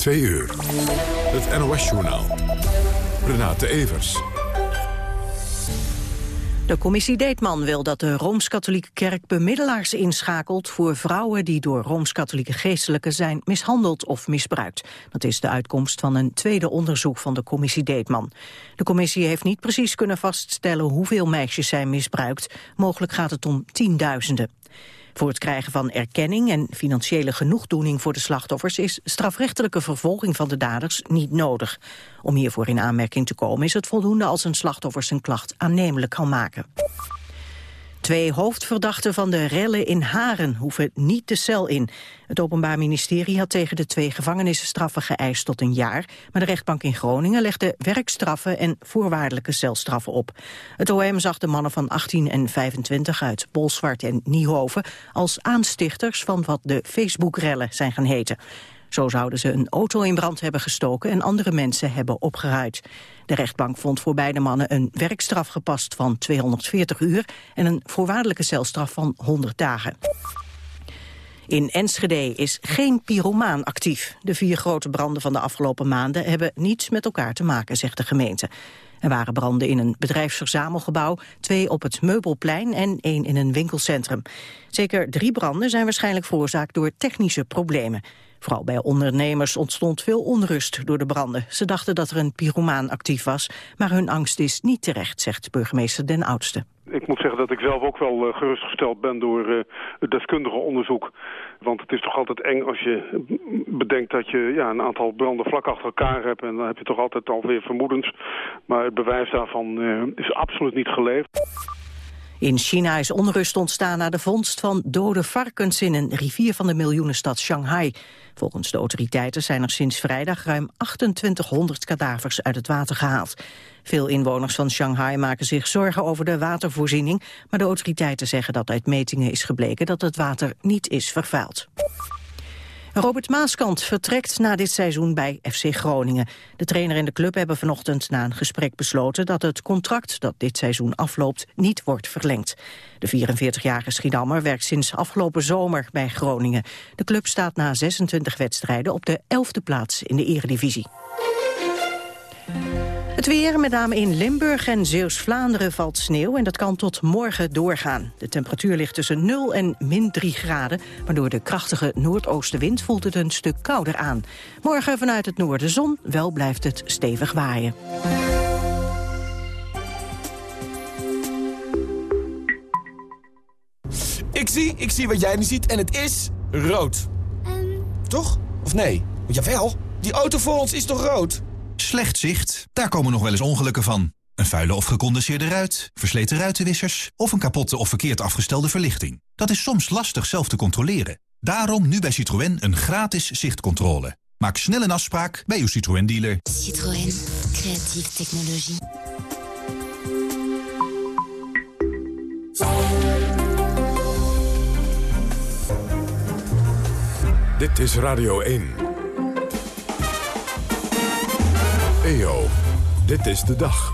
Twee uur. Het NOS-journaal. Renate Evers. De commissie Deetman wil dat de Rooms-Katholieke Kerk bemiddelaars inschakelt voor vrouwen die door Rooms-Katholieke geestelijken zijn mishandeld of misbruikt. Dat is de uitkomst van een tweede onderzoek van de commissie Deetman. De commissie heeft niet precies kunnen vaststellen hoeveel meisjes zijn misbruikt. Mogelijk gaat het om tienduizenden. Voor het krijgen van erkenning en financiële genoegdoening voor de slachtoffers is strafrechtelijke vervolging van de daders niet nodig. Om hiervoor in aanmerking te komen is het voldoende als een slachtoffer zijn klacht aannemelijk kan maken. Twee hoofdverdachten van de rellen in Haren hoeven niet de cel in. Het Openbaar Ministerie had tegen de twee gevangenisstraffen geëist tot een jaar, maar de rechtbank in Groningen legde werkstraffen en voorwaardelijke celstraffen op. Het OM zag de mannen van 18 en 25 uit Bolsward en Niehoven als aanstichters van wat de Facebook-rellen zijn gaan heten. Zo zouden ze een auto in brand hebben gestoken en andere mensen hebben opgeruid. De rechtbank vond voor beide mannen een werkstraf gepast van 240 uur en een voorwaardelijke celstraf van 100 dagen. In Enschede is geen pyromaan actief. De vier grote branden van de afgelopen maanden hebben niets met elkaar te maken, zegt de gemeente. Er waren branden in een bedrijfsverzamelgebouw, twee op het Meubelplein en één in een winkelcentrum. Zeker drie branden zijn waarschijnlijk veroorzaakt door technische problemen. Vooral bij ondernemers ontstond veel onrust door de branden. Ze dachten dat er een pyromaan actief was, maar hun angst is niet terecht, zegt burgemeester Den Oudste. Ik moet zeggen dat ik zelf ook wel uh, gerustgesteld ben door uh, het deskundige onderzoek. Want het is toch altijd eng als je bedenkt dat je ja, een aantal branden vlak achter elkaar hebt. En dan heb je toch altijd alweer vermoedens. Maar het bewijs daarvan uh, is absoluut niet geleverd. In China is onrust ontstaan na de vondst van dode varkens in een rivier van de miljoenenstad Shanghai. Volgens de autoriteiten zijn er sinds vrijdag ruim 2800 kadavers uit het water gehaald. Veel inwoners van Shanghai maken zich zorgen over de watervoorziening, maar de autoriteiten zeggen dat uit metingen is gebleken dat het water niet is vervuild. Robert Maaskant vertrekt na dit seizoen bij FC Groningen. De trainer en de club hebben vanochtend na een gesprek besloten... dat het contract dat dit seizoen afloopt niet wordt verlengd. De 44-jarige Schiedammer werkt sinds afgelopen zomer bij Groningen. De club staat na 26 wedstrijden op de 11e plaats in de eredivisie. Het weer, met name in Limburg en Zeeuws-Vlaanderen, valt sneeuw... en dat kan tot morgen doorgaan. De temperatuur ligt tussen 0 en min 3 graden... maar door de krachtige noordoostenwind voelt het een stuk kouder aan. Morgen vanuit het noorden zon, wel blijft het stevig waaien. Ik zie, ik zie wat jij nu ziet en het is rood. Toch? Of nee? Jawel, die auto voor ons is toch rood? Slecht zicht, daar komen nog wel eens ongelukken van. Een vuile of gecondenseerde ruit, versleten ruitenwissers... of een kapotte of verkeerd afgestelde verlichting. Dat is soms lastig zelf te controleren. Daarom nu bij Citroën een gratis zichtcontrole. Maak snel een afspraak bij uw Citroën-dealer. Citroën. Creatieve technologie. Dit is Radio 1. EO, dit is de dag.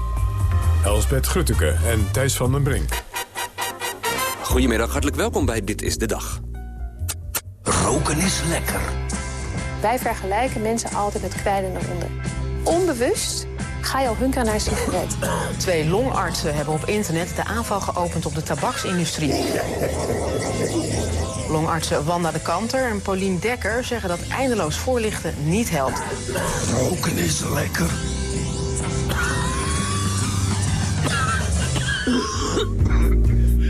Elsbeth Grutteke en Thijs van den Brink. Goedemiddag, hartelijk welkom bij Dit is de Dag. Roken is lekker. Wij vergelijken mensen altijd met kwijlende honden. Onbewust ga je al hunkeren naar een sigaret. Twee longartsen hebben op internet de aanval geopend op de tabaksindustrie. Longartsen Wanda de Kanter en Paulien Dekker zeggen dat eindeloos voorlichten niet helpt. Roken is lekker.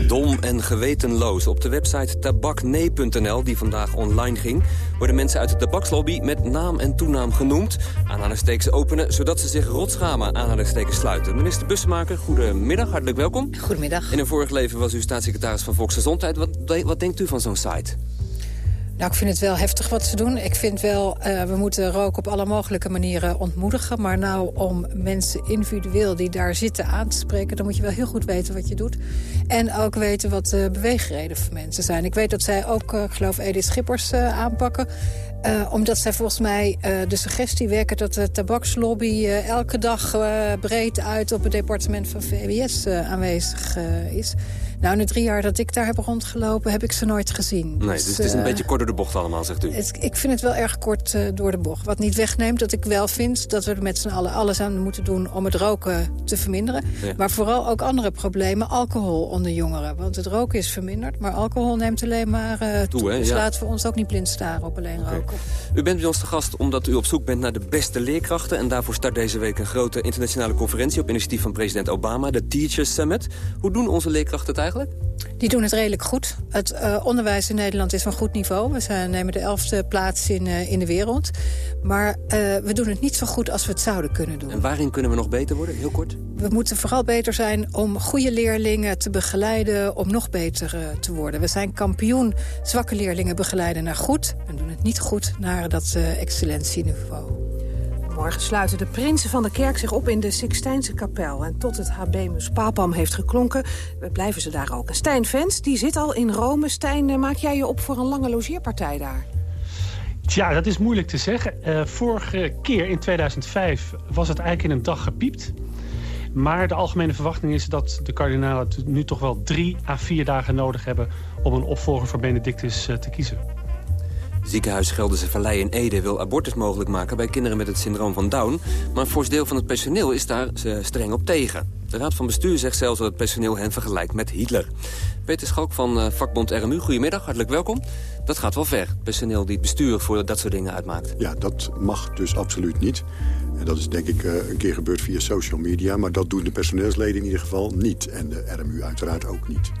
Dom en gewetenloos. Op de website tabaknee.nl, die vandaag online ging... worden mensen uit de tabakslobby met naam en toenaam genoemd. Aanhalingstekens openen, zodat ze zich rotschamen. Aanhalingstekens sluiten. Minister Bussemaker, goedemiddag, hartelijk welkom. Goedemiddag. In een vorig leven was u staatssecretaris van Volksgezondheid. Wat, wat denkt u van zo'n site? Nou, ik vind het wel heftig wat ze doen. Ik vind wel, uh, we moeten roken op alle mogelijke manieren ontmoedigen. Maar nou om mensen individueel die daar zitten aan te spreken... dan moet je wel heel goed weten wat je doet. En ook weten wat de beweegreden van mensen zijn. Ik weet dat zij ook, uh, geloof, Edith Schippers uh, aanpakken. Omdat zij volgens mij de suggestie wekken dat de tabakslobby elke dag breed uit op het departement van VWS aanwezig is. Nou, in de drie jaar dat ik daar heb rondgelopen, heb ik ze nooit gezien. Nee, dus, dus het is een uh, beetje kort door de bocht allemaal, zegt u? Het, ik vind het wel erg kort uh, door de bocht. Wat niet wegneemt dat ik wel vind dat we er met z'n allen alles aan moeten doen... om het roken te verminderen. Ja. Maar vooral ook andere problemen, alcohol onder jongeren. Want het roken is verminderd, maar alcohol neemt alleen maar uh, toe. toe. Dus ja. laten we ons ook niet blind staren op alleen okay. roken. U bent bij ons te gast omdat u op zoek bent naar de beste leerkrachten. En daarvoor start deze week een grote internationale conferentie... op initiatief van president Obama, de Teachers Summit. Hoe doen onze leerkrachten het eigenlijk? Die doen het redelijk goed. Het uh, onderwijs in Nederland is van goed niveau. We zijn, nemen de elfde plaats in, uh, in de wereld. Maar uh, we doen het niet zo goed als we het zouden kunnen doen. En waarin kunnen we nog beter worden, heel kort? We moeten vooral beter zijn om goede leerlingen te begeleiden... om nog beter te worden. We zijn kampioen zwakke leerlingen begeleiden naar goed... en doen het niet goed naar dat excellentieniveau. Morgen sluiten de prinsen van de kerk zich op in de Sixtijnse kapel. En tot het Habemus Papam heeft geklonken, blijven ze daar ook. En Stijn Vens, die zit al in Rome. Stijn, maak jij je op voor een lange logeerpartij daar? Tja, dat is moeilijk te zeggen. Uh, vorige keer, in 2005, was het eigenlijk in een dag gepiept. Maar de algemene verwachting is dat de kardinalen nu toch wel drie à vier dagen nodig hebben... om een opvolger voor Benedictus te kiezen. Ziekenhuis Gelderse Vallei in Ede wil abortus mogelijk maken... bij kinderen met het syndroom van Down. Maar een fors deel van het personeel is daar streng op tegen. De Raad van Bestuur zegt zelfs dat het personeel hen vergelijkt met Hitler. Peter Schalk van uh, vakbond RMU, goedemiddag, hartelijk welkom. Dat gaat wel ver, personeel die bestuur voor dat soort dingen uitmaakt. Ja, dat mag dus absoluut niet. En dat is denk ik uh, een keer gebeurd via social media... maar dat doen de personeelsleden in ieder geval niet. En de RMU uiteraard ook niet.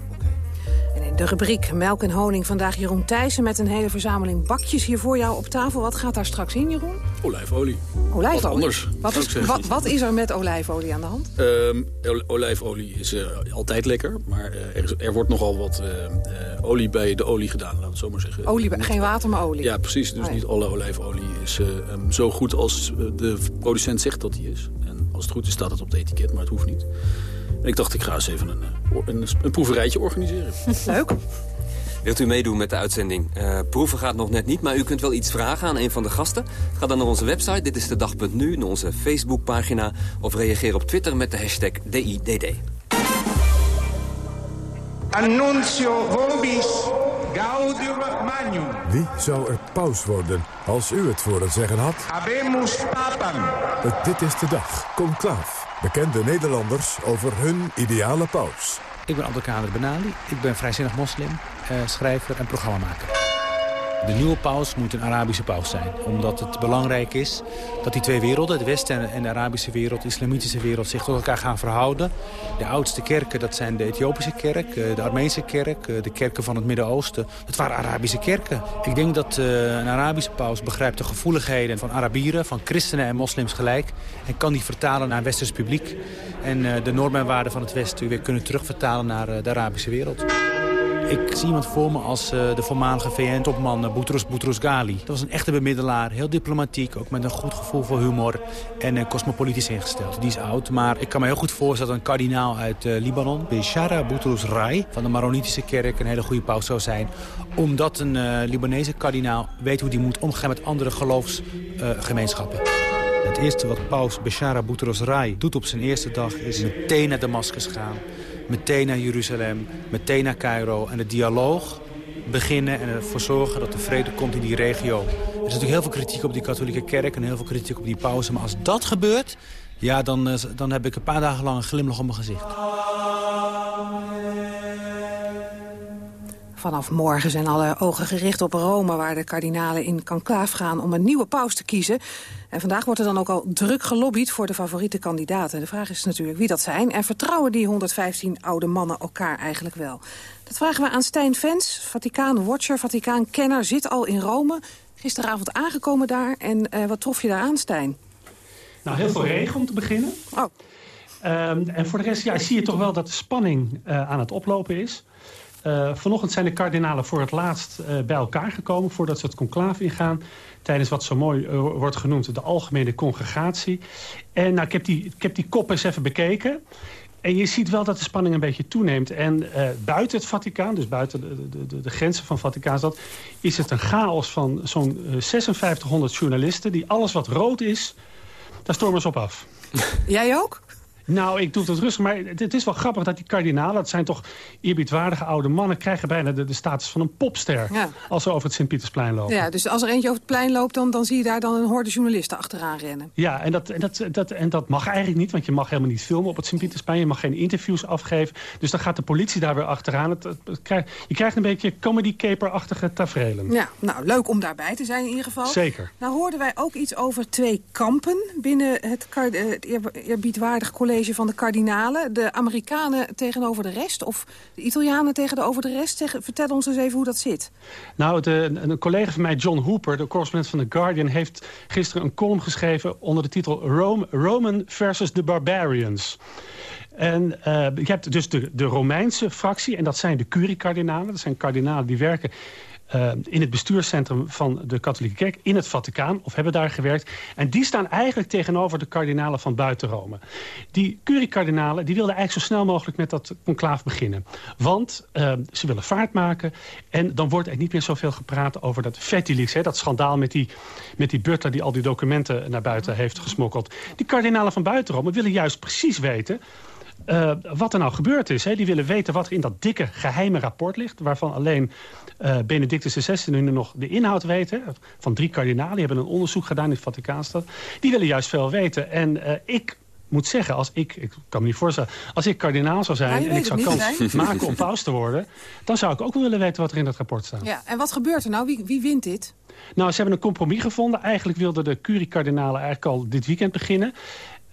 En in de rubriek Melk en Honing vandaag Jeroen Thijssen... met een hele verzameling bakjes hier voor jou op tafel. Wat gaat daar straks in, Jeroen? Olijfolie. Olijfolie? Wat anders. Wat is, wat, wat is er met olijfolie aan de hand? Um, olijfolie is uh, altijd lekker, maar uh, er, er, wordt nogal wat uh, olie bij de olie gedaan, laten we het zo maar zeggen. Olie, niet, geen water, maar olie? Ja, precies. Dus oh, ja. niet alle olijfolie is um, zo goed als de producent zegt dat die is. En als het goed is staat het op het etiket, maar het hoeft niet. En ik dacht, ik ga eens even een, een, een proeverijtje organiseren. Leuk. Wilt u meedoen met de uitzending? Uh, proeven gaat nog net niet, maar u kunt wel iets vragen aan een van de gasten. Ga dan naar onze website, dit is de dag.nu, naar onze Facebookpagina... of reageer op Twitter met de hashtag DIDD. Annuncio vobis gaudium magnum. Wie zou er paus worden als u het voor het zeggen had? Habemus papam. Het Dit is de Dag, conclaaf. Bekende Nederlanders over hun ideale paus. Ik ben Abdelkader Benali, ik ben vrijzinnig moslim, uh, schrijver en programmamaker. De nieuwe paus moet een Arabische paus zijn. Omdat het belangrijk is dat die twee werelden, de Westen en de Arabische wereld, de islamitische wereld, zich tot elkaar gaan verhouden. De oudste kerken, dat zijn de Ethiopische kerk, de Armeense kerk, de kerken van het Midden-Oosten. Dat waren Arabische kerken. Ik denk dat een Arabische paus begrijpt de gevoeligheden van Arabieren, van christenen en moslims gelijk. En kan die vertalen naar een westers publiek. En de normen en waarden van het Westen weer kunnen terugvertalen naar de Arabische wereld. Ik zie iemand voor me als uh, de voormalige VN-topman uh, Boutros Boutros Ghali. Dat was een echte bemiddelaar, heel diplomatiek, ook met een goed gevoel voor humor en uh, cosmopolitisch ingesteld. Die is oud, maar ik kan me heel goed voorstellen dat een kardinaal uit Libanon, Beshara Boutros Rai, van de Maronitische kerk, een hele goede paus zou zijn. Omdat een Libanese kardinaal weet hoe die moet omgaan met andere geloofsgemeenschappen. Het eerste wat paus Beshara Boutros Rai doet op zijn eerste dag is meteen naar Damascus gaan meteen naar Jeruzalem, meteen naar Cairo en de dialoog beginnen en ervoor zorgen dat de vrede komt in die regio. Er is natuurlijk heel veel kritiek op die katholieke kerk en heel veel kritiek op die pauze. Maar als dat gebeurt, ja, dan, dan heb ik een paar dagen lang een glimlach op mijn gezicht. Vanaf morgen zijn alle ogen gericht op Rome... waar de kardinalen in conclave gaan om een nieuwe paus te kiezen. En vandaag wordt er dan ook al druk gelobbyd voor de favoriete kandidaten. De vraag is natuurlijk wie dat zijn. En vertrouwen die 115 oude mannen elkaar eigenlijk wel? Dat vragen we aan Stijn Vens, Vaticaan-watcher, Vaticaan-kenner... zit al in Rome, gisteravond aangekomen daar. En uh, wat trof je daar aan, Stijn? Nou, heel veel regen om te beginnen. Oh. Um, en voor de rest ja, zie je toch wel dat de spanning uh, aan het oplopen is... Uh, vanochtend zijn de kardinalen voor het laatst uh, bij elkaar gekomen... voordat ze het conclave ingaan. Tijdens wat zo mooi uh, wordt genoemd de algemene congregatie. En nou, ik, heb die, ik heb die kop eens even bekeken. En je ziet wel dat de spanning een beetje toeneemt. En buiten het Vaticaan, dus buiten de, de, de grenzen van Vaticaanstad... is het een chaos van zo'n 5600 journalisten... die alles wat rood is, daar stormen ze op af. Jij ook? Nou, ik doe het rustig, maar het is wel grappig dat die kardinalen... dat zijn toch eerbiedwaardige oude mannen... krijgen bijna de, de status van een popster als ze over het Sint-Pietersplein lopen. Ja, dus als er eentje over het plein loopt... dan, dan zie je daar dan een horde journalisten achteraan rennen. Ja, en dat, en, dat, dat, en dat mag eigenlijk niet, want je mag helemaal niet filmen op het Sint-Pietersplein. Je mag geen interviews afgeven. Dus dan gaat de politie daar weer achteraan. Het, je krijgt een beetje comedy caper-achtige tafereelen. Ja, nou, leuk om daarbij te zijn in ieder geval. Zeker. Nou hoorden wij ook iets over twee kampen binnen het, het eerbiedwaardig college van de kardinalen. De Amerikanen tegenover de rest of de Italianen tegenover de rest. vertel ons eens even hoe dat zit. Nou, de, een collega van mij, John Hooper, de correspondent van The Guardian... heeft gisteren een column geschreven onder de titel Rome, Roman versus the Barbarians. En uh, je hebt dus de, de Romeinse fractie, en dat zijn de curie-kardinalen. Dat zijn kardinalen die werken uh, in het bestuurscentrum van de katholieke kerk in het Vaticaan, of hebben daar gewerkt. En die staan eigenlijk tegenover de kardinalen van buiten Rome. Die curie-kardinalen die wilden eigenlijk zo snel mogelijk met dat conclaaf beginnen. Want uh, ze willen vaart maken en dan wordt er niet meer zoveel gepraat over dat Fettilix, hè, dat schandaal met die, met die Butler die al die documenten naar buiten heeft gesmokkeld. Die kardinalen van buiten Rome willen juist precies weten uh, wat er nou gebeurd is. Hè. Die willen weten wat er in dat dikke geheime rapport ligt... waarvan alleen uh, Benedictus XVI nu nog de inhoud weet. Hè, van drie kardinalen, die hebben een onderzoek gedaan in het Vaticaanstad. Die willen juist veel weten. En uh, ik moet zeggen, als ik, ik kan me niet voorstellen... als ik kardinaal zou zijn en ik zou kans maken om paus te worden... dan zou ik ook wel willen weten wat er in dat rapport staat. Ja, en wat gebeurt er nou? Wie, wie wint dit? Nou, ze hebben een compromis gevonden. Eigenlijk wilden de curie-kardinalen eigenlijk al dit weekend beginnen.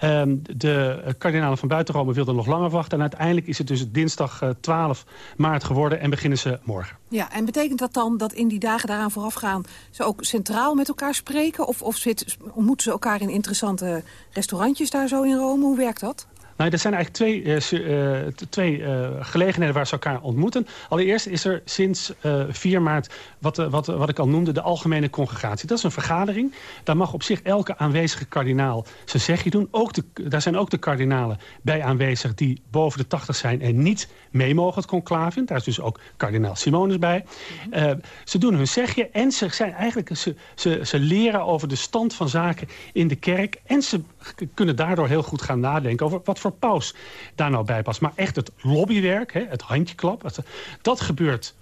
Um, de kardinalen van buiten Rome wilden nog langer wachten. En uiteindelijk is het dus dinsdag uh, 12 maart geworden en beginnen ze morgen. Ja, en betekent dat dan dat in die dagen daaraan voorafgaan... ze ook centraal met elkaar spreken? Of, of zit, ontmoeten ze elkaar in interessante restaurantjes daar zo in Rome? Hoe werkt dat? Nou, er zijn eigenlijk twee, uh, twee uh, gelegenheden waar ze elkaar ontmoeten. Allereerst is er sinds 4 maart wat, wat, wat ik al noemde de algemene congregatie. Dat is een vergadering. Daar mag op zich elke aanwezige kardinaal zijn zegje doen. Ook de, daar zijn ook de kardinalen bij aanwezig die boven de 80 zijn en niet mee mogen het conclave in. Daar is dus ook kardinaal Simonus bij. Mm ze doen hun zegje en ze, zijn eigenlijk, ze, ze, ze leren over de stand van zaken in de kerk. En ze kunnen daardoor heel goed gaan nadenken over wat voor paus daar nou bij past. Maar echt het lobbywerk, hè, het handjeklap, dat gebeurt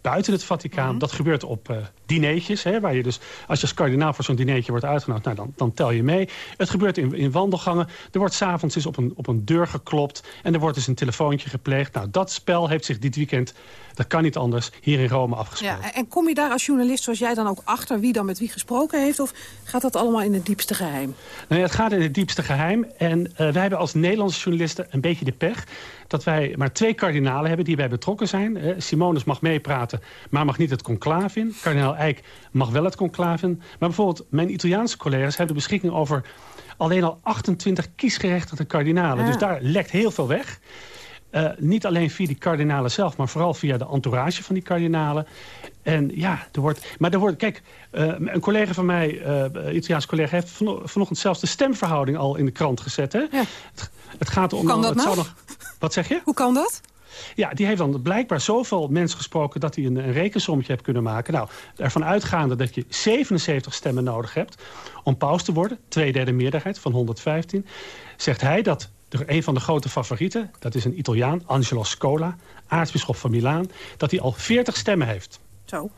buiten het Vaticaan. Mhm. Dat gebeurt op uh, dineetjes, hè, waar je dus, als je als kardinaal voor zo'n dineetje wordt uitgenodigd, nou, dan, dan tel je mee. Het gebeurt in, in wandelgangen. Er wordt s'avonds eens op een, op een deur geklopt en er wordt dus een telefoontje gepleegd. Nou, dat spel heeft zich dit weekend dat kan niet anders, hier in Rome afgesproken. Ja, en kom je daar als journalist zoals jij dan ook achter wie dan met wie gesproken heeft? Of gaat dat allemaal in het diepste geheim? Nee, het gaat in het diepste geheim. En uh, wij hebben als Nederlandse journalisten een beetje de pech... dat wij maar twee kardinalen hebben die bij betrokken zijn. Uh, Simonus mag meepraten, maar mag niet het conclave in. Kardinaal Eijk mag wel het conclave in. Maar bijvoorbeeld mijn Italiaanse collega's hebben de beschikking over alleen al 28 kiesgerechtigde kardinalen. Dus daar lekt heel veel weg. Uh, niet alleen via die kardinalen zelf, maar vooral via de entourage van die kardinalen. En ja, er wordt... Maar er wordt... Kijk, uh, een collega van mij, uh, Italiaans collega... heeft van, vanochtend zelfs de stemverhouding al in de krant gezet. Hè? Ja. Het, het, gaat om... Hoe kan dat nou? Nog, wat zeg je? Hoe kan dat? Ja, die heeft dan blijkbaar zoveel mensen gesproken... dat hij een, een rekensommetje heeft kunnen maken. Nou, ervan uitgaande dat je 77 stemmen nodig hebt... om paus te worden, tweederde meerderheid van 115... zegt hij dat de, een van de grote favorieten, dat is een Italiaan, Angelo Scola, aartsbisschop van Milaan, dat hij al 40 stemmen heeft. Zo.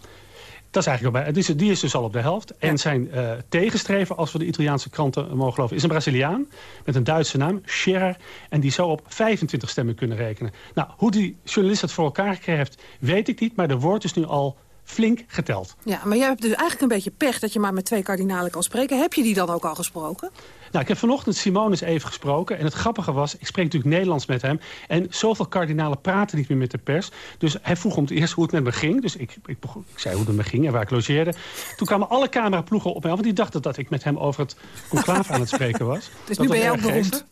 Dat is eigenlijk al bij, die, is, die is dus al op de helft. En zijn uh, tegenstrever, als we de Italiaanse kranten mogen geloven... is een Braziliaan met een Duitse naam, Scherer. En die zou op 25 stemmen kunnen rekenen. Nou, hoe die journalist het voor elkaar gekregen heeft, weet ik niet. Maar er wordt dus nu al flink geteld. Ja, maar jij hebt dus eigenlijk een beetje pech dat je maar met twee kardinalen kan spreken. Heb je die dan ook al gesproken? Nou, ik heb vanochtend Simonus even gesproken. En het grappige was, ik spreek natuurlijk Nederlands met hem. En zoveel kardinalen praten niet meer met de pers. Dus hij vroeg om het eerst hoe het met me ging. Dus ik, ik, ik zei hoe het met me ging en waar ik logeerde. Toen kwamen alle cameraploegen op mij Want die dachten dat ik met hem over het conclaaf aan het spreken was. Dus nu ben jij ook beroemd.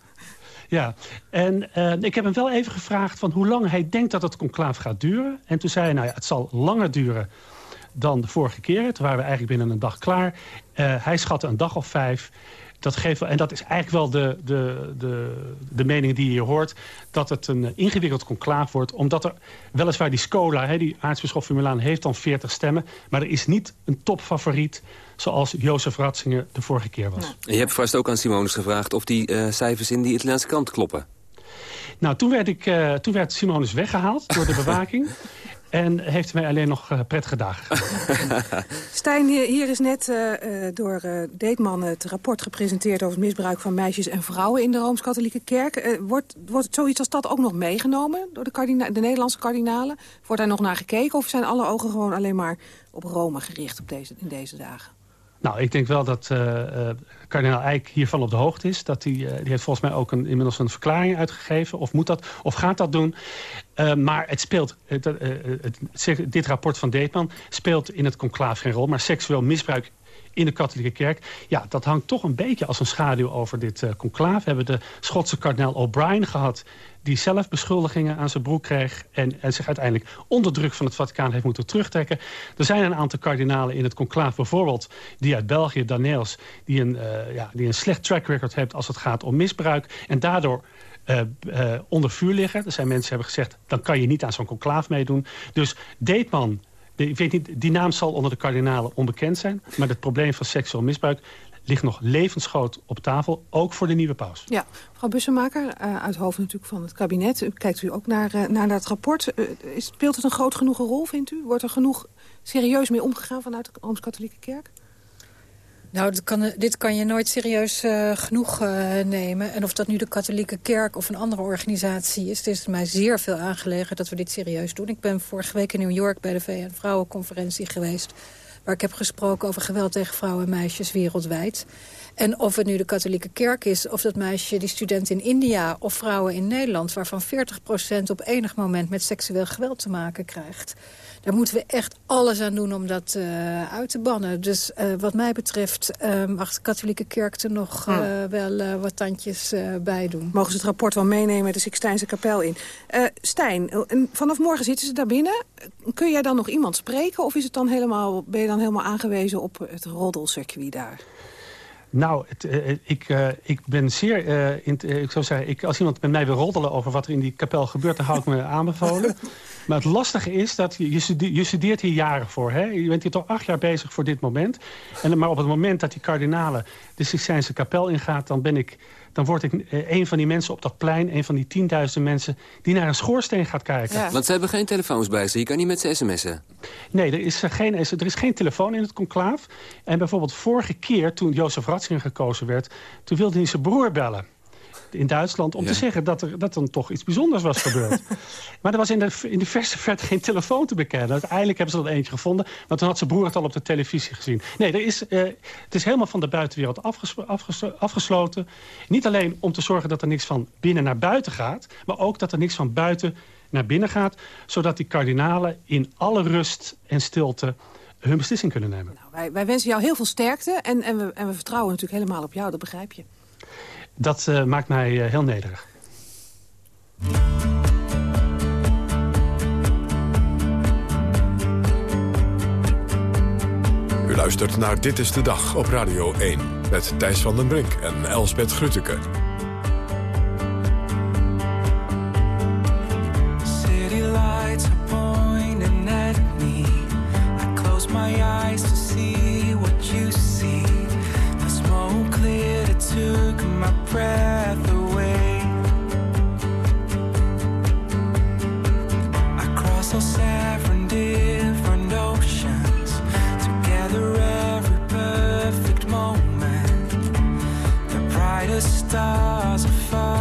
Ja, en uh, ik heb hem wel even gevraagd van hoe lang hij denkt dat het conclaaf gaat duren. En toen zei hij, nou ja, het zal langer duren dan de vorige keer. Toen waren we eigenlijk binnen een dag klaar. Uh, hij schatte een dag of vijf. Dat geeft wel, en dat is eigenlijk wel de, de, de, de mening die je hoort... dat het een ingewikkeld conclaaf wordt. Omdat er weliswaar die Scola, hè, die aartsbisschop van Milaan... heeft dan 40 stemmen. Maar er is niet een topfavoriet zoals Jozef Ratzinger de vorige keer was. Je hebt vast ook aan Simonis gevraagd of die uh, cijfers in die Italiaanse krant kloppen. Nou, toen werd, ik, uh, toen werd Simonis weggehaald door de bewaking. En heeft mij alleen nog uh, prettige dagen Stijn, hier is net uh, door uh, Deetman het rapport gepresenteerd... over het misbruik van meisjes en vrouwen in de Rooms-Katholieke Kerk. wordt, wordt zoiets als dat ook nog meegenomen door de, de Nederlandse kardinalen? Wordt daar nog naar gekeken of zijn alle ogen gewoon alleen maar op Rome gericht op deze, in deze dagen? Nou, ik denk wel dat uh, kardinaal Eijk hiervan op de hoogte is. Dat die, uh, die heeft volgens mij ook een, inmiddels een verklaring uitgegeven. Of moet dat, of gaat dat doen. Maar het speelt, het, het, dit rapport van Deetman speelt in het conclaaf geen rol. Maar seksueel misbruik in de katholieke kerk. Ja, dat hangt toch een beetje als een schaduw over dit uh, conclaaf. We hebben de Schotse kardinaal O'Brien gehad... die zelf beschuldigingen aan zijn broek kreeg... En, en zich uiteindelijk onder druk van het Vaticaan heeft moeten terugtrekken. Er zijn een aantal kardinalen in het conclaaf bijvoorbeeld... die uit België, Daneels, die een, ja, die een slecht track record heeft... als het gaat om misbruik. En daardoor uh, uh, onder vuur liggen. Er zijn mensen die hebben gezegd... dan kan je niet aan zo'n conclaaf meedoen. Dus Deetman ik weet niet, die naam zal onder de kardinalen onbekend zijn. Maar het probleem van seksueel misbruik ligt nog levensgroot op tafel, ook voor de nieuwe paus. Ja, mevrouw Bussemaker, uh, uit hoofd natuurlijk van het kabinet. Kijkt u ook naar, naar dat rapport. Speelt het een groot genoeg rol, vindt u? Wordt er genoeg serieus mee omgegaan vanuit de Rooms-Katholieke Kerk? Nou, dit kan, dit kan je nooit serieus uh, genoeg uh, nemen. En of dat nu de katholieke kerk of een andere organisatie is... het is mij zeer veel aangelegen dat we dit serieus doen. Ik ben vorige week in New York bij de VN-vrouwenconferentie geweest... waar ik heb gesproken over geweld tegen vrouwen en meisjes wereldwijd. En of het nu de katholieke kerk is, of dat meisje, die student in India... of vrouwen in Nederland, waarvan 40% op enig moment met seksueel geweld te maken krijgt daar moeten we echt alles aan doen om dat uh, uit te bannen. Dus uh, wat mij betreft uh, mag de katholieke kerk er nog hm. wel wat tandjes bij doen. Mogen ze het rapport wel meenemen de Sixtijnse kapel in. Stijn, vanaf morgen zitten ze daar binnen. Kun jij dan nog iemand spreken of is het dan helemaal, ben je dan helemaal aangewezen op het roddelcircuit daar? Nou, het, uh, ik, uh, ik ben zeer... Uh, in, ik zou zeggen, ik, als iemand met mij wil roddelen over wat er in die kapel gebeurt... dan hou ik me aanbevolen. maar het lastige is dat je, je, studeert hier jaren voor. Hè? Je bent hier toch acht jaar bezig voor dit moment. En, maar op het moment dat die kardinalen de Sixtijnse kapel ingaat... dan ben ik dan word ik eh, een van die mensen op dat plein... een van die tienduizenden mensen die naar een schoorsteen gaat kijken. Want ze hebben geen telefoons bij ze. Je kan niet met ze sms'en. Nee, er is, geen, er is geen telefoon in het conclaaf. En bijvoorbeeld vorige keer, toen Jozef Ratzinger gekozen werd... toen wilde hij zijn broer bellen in Duitsland... om te zeggen dat er dat dan toch iets bijzonders was gebeurd. maar er was in de, in de verste verte geen telefoon te bekennen. Uiteindelijk hebben ze er eentje gevonden... want toen had zijn broer het al op de televisie gezien. Nee, er is, uh, het is helemaal van de buitenwereld afges afges afgesloten. Niet alleen om te zorgen dat er niks van binnen naar buiten gaat... maar ook dat er niks van buiten naar binnen gaat... zodat die kardinalen in alle rust en stilte hun beslissing kunnen nemen. Nou, wij, wij wensen jou heel veel sterkte en, en, we, en we vertrouwen natuurlijk helemaal op jou, dat begrijp je dat uh, maakt mij uh, heel nederig. U luistert naar Dit is de Dag op Radio 1. Met Thijs van den Brink en Elsbeth Grutteke. City lights are pointing at me. I close my eyes to see took my breath away. Across all seven different oceans, together every perfect moment. The brightest stars are falling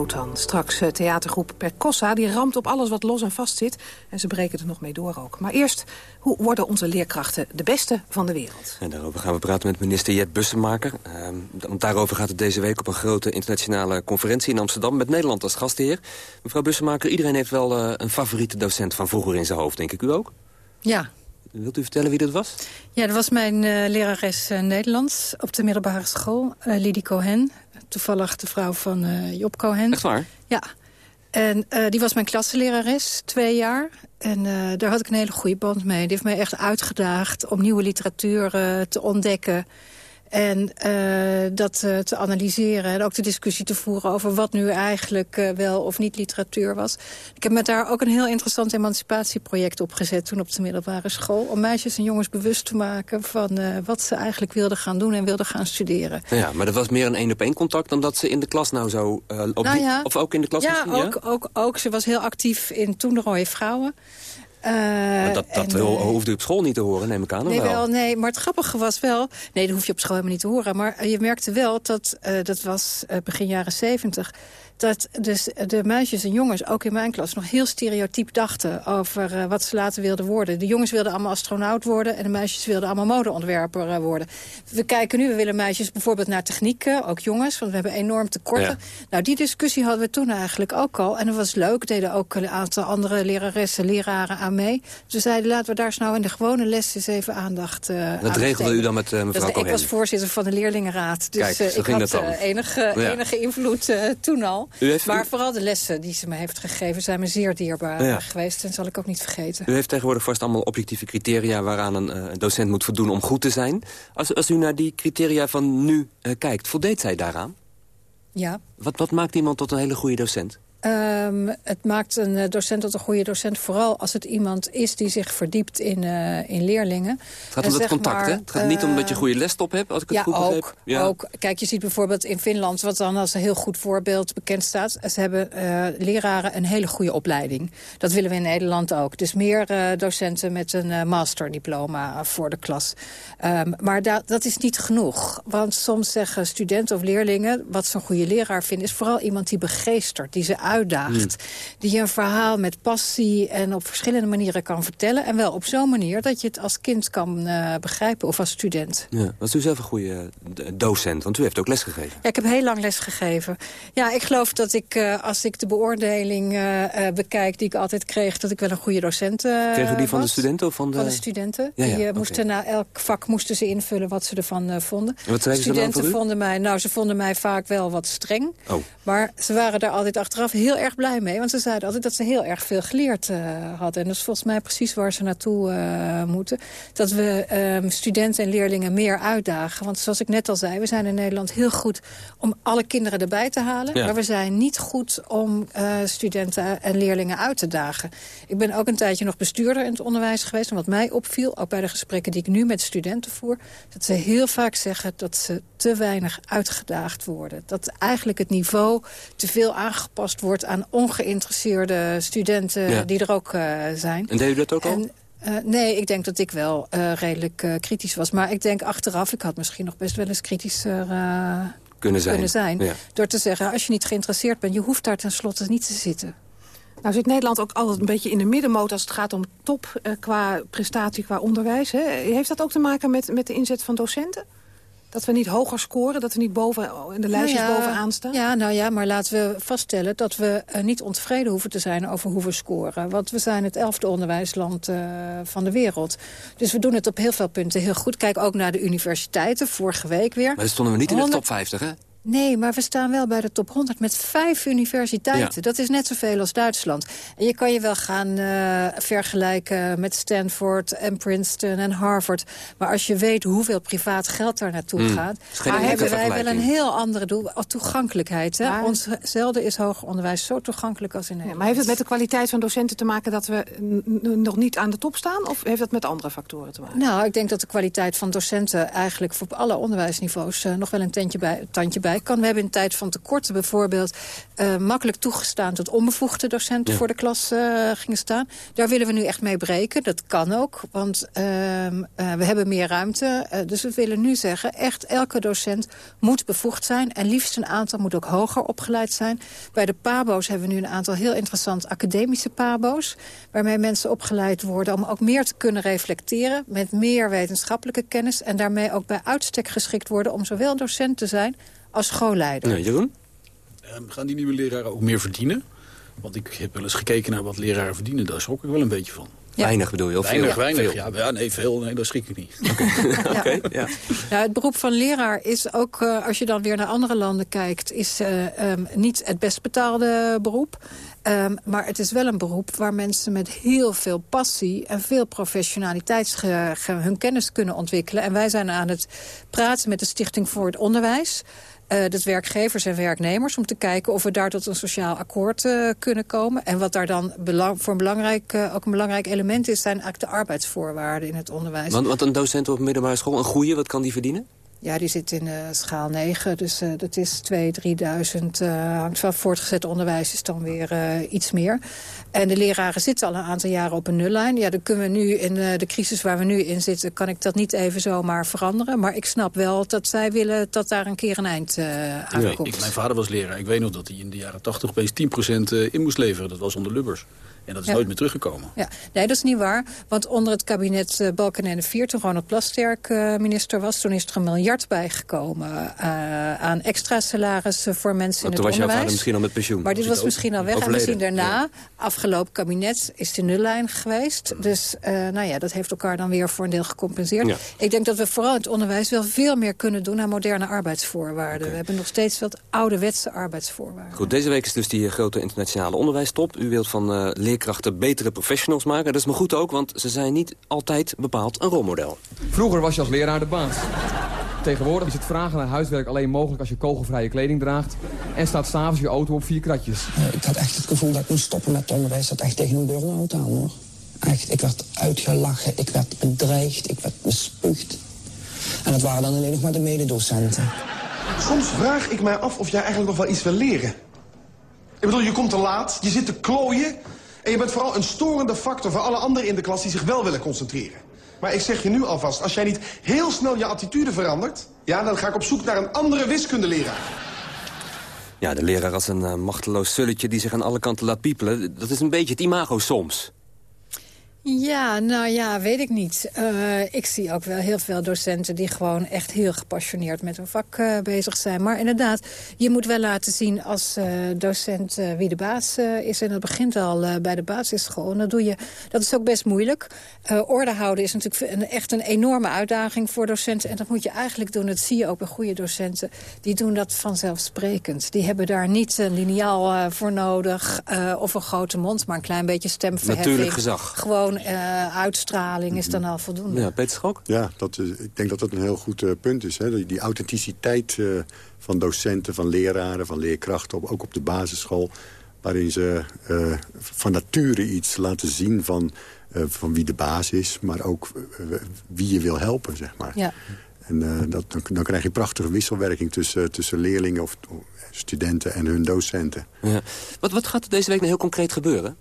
Dotan. Straks eh, theatergroep Percossa, die ramt op alles wat los en vast zit. En ze breken er nog mee door ook. Maar eerst, hoe worden onze leerkrachten de beste van de wereld? En daarover gaan we praten met minister Jet Bussemaker. Ehm, want daarover gaat het deze week op een grote internationale conferentie in Amsterdam... met Nederland als gastheer. Mevrouw Bussemaker, iedereen heeft wel eh, een favoriete docent van vroeger in zijn hoofd, denk ik. U ook? Ja. Wilt u vertellen wie dat was? Ja, dat was mijn eh, lerares eh, Nederlands op de middelbare school, eh Lidie Cohen. Toevallig de vrouw van eh, Job Cohen. Echt waar? Ja. En eh, die was mijn klassenlerares, twee jaar. En eh, daar had ik een hele goede band mee. Die heeft mij echt uitgedaagd om nieuwe literatuur te ontdekken. En eh, dat eh, te analyseren en ook de discussie te voeren... over wat nu eigenlijk eh, wel of niet literatuur was. Ik heb met haar ook een heel interessant emancipatieproject opgezet... toen op de middelbare school. Om meisjes en jongens bewust te maken van wat ze eigenlijk wilden gaan doen... en wilden gaan studeren. Ja, maar dat was meer een één-op-één contact... dan dat ze in de klas nou zo... op Nou ja. Of ook in de klas ja, misschien, ook, Ook, ook. Ze was heel actief in Toen de Rode Vrouwen. Eh, dat dat en, eh, hoefde u op school niet te horen, neem ik aan. Nee, wel? wel, nee, maar het grappige was wel... Nee, dat hoef je op school helemaal niet te horen. Maar je merkte wel dat, eh, dat was begin jaren zeventig... dat dus de meisjes en jongens, ook in mijn klas... nog heel stereotyp dachten over eh, wat ze later wilden worden. De jongens wilden allemaal astronaut worden... en de meisjes wilden allemaal modeontwerper eh, worden. We kijken nu, we willen meisjes bijvoorbeeld naar technieken, ook jongens... want we hebben enorm tekorten. Ja. Nou, die discussie hadden we toen eigenlijk ook al. En dat was leuk, deden ook een aantal andere leraressen, leraren aan mee. Ze zeiden, laten we daar eens nou in de gewone les eens even aandacht eh aan Dat regelde u dan met mevrouw Dus Cohen? ik was voorzitter van de leerlingenraad. Dus Kijk, ik had dat enige, Ja. enige invloed toen al. Heeft- maar vooral de lessen die ze me heeft gegeven... zijn me zeer dierbaar Ja. geweest. En zal ik ook niet vergeten. U heeft tegenwoordig vast allemaal objectieve criteria... waaraan een eh, docent moet voldoen om goed te zijn. Als, als u naar die criteria van nu eh, kijkt, voldeed zij daaraan? Ja. Wat, wat maakt iemand tot een hele goede docent? Ehm, het maakt een eh, docent tot een goede docent... vooral als het iemand is die zich verdiept in, eh, in leerlingen. Het gaat om dat zeg contact, maar, hè? Het gaat niet om dat je eh, een goede lesstop hebt, als ik het ja, goed begreep. ook, ook. Kijk, je ziet bijvoorbeeld in Finland, wat dan als een heel goed voorbeeld bekend staat. Ze hebben eh, leraren een hele goede opleiding. Dat willen we in Nederland ook. Dus meer eh, docenten met een eh, masterdiploma voor de klas. Ehm, maar da dat is niet genoeg. Want soms zeggen studenten of leerlingen... wat ze een goede leraar vinden, is vooral iemand die begeestert. Die ze uitdaagt. Die je een verhaal met passie en op verschillende manieren kan vertellen. En wel op zo'n manier dat je het als kind kan eh, begrijpen of als student. Ja. Was u zelf een goede eh, docent? Want u heeft ook les gegeven. Ja, ik heb heel lang les gegeven. Ja, ik geloof dat ik, eh, als ik de beoordeling bekijk die ik altijd kreeg... dat ik wel een goede docent eh Kreeg u die van de studenten of van de... Van de studenten. Ja, ja, die moesten na elk vak moesten ze invullen wat ze ervan vonden. En wat ze studenten vonden mij, nou, ze vonden mij vaak wel wat streng. Oh. Maar ze waren daar altijd achteraf heel erg blij mee. Want ze zeiden altijd dat ze heel erg veel geleerd eh, hadden. En dat is volgens mij precies waar ze naartoe eh, moeten. Dat we ehm, studenten en leerlingen meer uitdagen. Want zoals ik net al zei, we zijn in Nederland heel goed om alle kinderen erbij te halen. Ja. Maar we zijn niet goed om eh, studenten en leerlingen uit te dagen. Ik ben ook een tijdje nog bestuurder in het onderwijs geweest. En wat mij opviel, ook bij de gesprekken die ik nu met studenten voer... dat ze heel vaak zeggen dat ze te weinig uitgedaagd worden. Dat eigenlijk het niveau te veel aangepast wordt aan ongeïnteresseerde studenten... Ja. die er ook eh, zijn. En deed u dat ook al? En, eh, nee, ik denk dat ik wel eh, redelijk eh, kritisch was. Maar ik denk achteraf, ik had misschien nog best wel eens kritischer eh, Kunnen zijn. kunnen zijn. Ja. Door te zeggen, als je niet geïnteresseerd bent... je hoeft daar tenslotte niet te zitten. Nou zit Nederland ook altijd een beetje in de middenmoot als het gaat om top eh, qua prestatie, qua onderwijs. Hè? Heeft dat ook te maken met, met de inzet van docenten? Dat we niet hoger scoren, dat we niet boven, in de lijstjes Nou ja, bovenaan staan? Ja, nou ja, maar laten we vaststellen dat we eh, niet ontevreden hoeven te zijn over hoe we scoren. Want we zijn het elfde onderwijsland eh, van de wereld. Dus we doen het op heel veel punten heel goed. Kijk ook naar de universiteiten, vorige week weer. Maar dan stonden we niet in de 100 top 50, hè? Nee, maar we staan wel bij de top 100 met vijf universiteiten. Ja. Dat is net zoveel als Duitsland. En je kan je wel gaan eh, vergelijken met Stanford en Princeton en Harvard. Maar als je weet hoeveel privaat geld daar naartoe Mm. gaat... maar hebben wij wel een heel andere doel. Toegankelijkheid. Hè? Maar- Ons, zelden is hoger onderwijs zo toegankelijk als in Nederland. Maar heeft het met de kwaliteit van docenten te maken dat we nog niet aan de top staan? Of heeft dat met andere factoren te maken? Nou, ik denk dat de kwaliteit van docenten eigenlijk voor alle onderwijsniveaus eh, nog wel een tandje bij, tandje bij kan. We hebben in tijd van tekorten bijvoorbeeld eh, makkelijk toegestaan dat onbevoegde docenten Ja. voor de klas eh, gingen staan. Daar willen we nu echt mee breken. Dat kan ook, want ehm, eh, we hebben meer ruimte. Dus we willen nu zeggen, echt elke docent moet bevoegd zijn. En liefst een aantal moet ook hoger opgeleid zijn. Bij de PABO's hebben we nu een aantal heel interessant academische PABO's. Waarmee mensen opgeleid worden om ook meer te kunnen reflecteren. Met meer wetenschappelijke kennis. En daarmee ook bij uitstek geschikt worden om zowel docent te zijn als schoolleider. Ja, Jeroen? Ehm, gaan die nieuwe leraren ook meer verdienen? Want ik heb wel eens gekeken naar wat leraren verdienen. Daar schrok ik wel een beetje van. Weinig bedoel je? Of weinig, veel? weinig. Veel. Ja, ja, nee, veel. Nee, daar schrik ik niet. Oké, ja. Nou, het beroep van leraar is ook, eh, als je dan weer naar andere landen kijkt... is eh, ehm, niet het best betaalde beroep. Ehm, maar het is wel een beroep waar mensen met heel veel passie... en veel professionaliteit hun kennis kunnen ontwikkelen. En wij zijn aan het praten met de Stichting voor het Onderwijs... eh dus werkgevers en werknemers... om te kijken of we daar tot een sociaal akkoord eh, kunnen komen. En wat daar dan belang, voor een belangrijk, eh, ook een belangrijk element is... zijn eigenlijk de arbeidsvoorwaarden in het onderwijs. Want, want een docent op middelbare school, een goeie, wat kan die verdienen? Ja, die zit in eh, schaal 9, dus eh, dat is 2.000, 3.000. eh hangt van voortgezet onderwijs is dan weer eh, iets meer. En de leraren zitten al een aantal jaren op een nullijn. Ja, dan kunnen we nu in de crisis waar we nu in zitten... kan ik dat niet even zomaar veranderen. Maar ik snap wel dat zij willen dat daar een keer een eind aan Nee, komt. ik, mijn vader was leraar. Ik weet nog dat hij in de jaren 80 opeens 10% eh, in moest leveren. Dat was onder Lubbers. En dat is Ja. nooit meer teruggekomen. Ja, nee, dat is niet waar. Want onder het kabinet uh, Balkenende 4, toen Ronald Plasterk uh, minister was... toen is er een miljard bijgekomen uh, aan extra salarissen voor mensen Want in toen het was jouw onderwijs. vader misschien al met pensioen. Maar dit was misschien al weg. En Overleden. misschien daarna, Ja. afgelopen kabinet, is de nullijn geweest. Dus uh, nou ja, dat heeft elkaar dan weer voor een deel gecompenseerd. Ja. Ik denk dat we vooral in het onderwijs wel veel meer kunnen doen... aan moderne arbeidsvoorwaarden. We hebben nog steeds wat ouderwetse arbeidsvoorwaarden. Goed, deze week is dus die grote internationale onderwijstop. U wilt van uh, leerkrachten betere professionals maken. Dat is maar goed ook, want ze zijn niet altijd bepaald een rolmodel. Vroeger was je als leraar de baas. Tegenwoordig is het vragen naar huiswerk alleen mogelijk als je kogelvrije kleding draagt... en staat s'avonds je auto op vier kratjes. Ik had echt het gevoel dat ik moest stoppen met het onderwijs. Dat echt tegen een burn-out aan, hoor. Echt, ik werd uitgelachen, ik werd bedreigd, ik werd bespuugd. En het waren dan alleen nog maar de mededocenten. Soms vraag ik mij af of jij eigenlijk nog wel iets wil leren. Ik bedoel, je komt te laat, je zit te klooien... en je bent vooral een storende factor voor alle anderen in de klas... die zich wel willen concentreren. Maar ik zeg je nu alvast, als jij niet heel snel je attitude verandert... ja, dan ga ik op zoek naar een andere wiskundeleraar. Ja, de leraar als een uh, machteloos sulletje die zich aan alle kanten laat piepelen. Dat is een beetje het imago soms. Ja, nou ja, weet ik niet. Uh, ik zie ook wel heel veel docenten die gewoon echt heel gepassioneerd met hun vak uh, bezig zijn. Maar inderdaad, je moet wel laten zien als uh, docent wie de baas is. En dat begint al bij de basisschool. En dat, doe je, dat is ook best moeilijk. orde houden is natuurlijk een, echt een enorme uitdaging voor docenten. En dat moet je eigenlijk doen, dat zie je ook bij goede docenten. Die doen dat vanzelfsprekend. Die hebben daar niet een liniaal voor nodig of een grote mond, maar een klein beetje stemverheffing. Natuurlijk gezag. Gewoon uh, uitstraling is dan al voldoende. Ja, Peter Schok? Ja, dat is, ik denk dat dat een heel goed uh, punt is. Hè? Die, die authenticiteit uh, van docenten, van leraren, van leerkrachten... Op, ook op de basisschool, waarin ze van nature iets laten zien... van, van wie de baas is, maar ook wie je wil helpen, zeg maar. Ja. En dat, dan, dan, krijg je prachtige wisselwerking tussen, tussen leerlingen of studenten en hun docenten. Ja. Wat, wat gaat er deze week nou heel concreet gebeuren?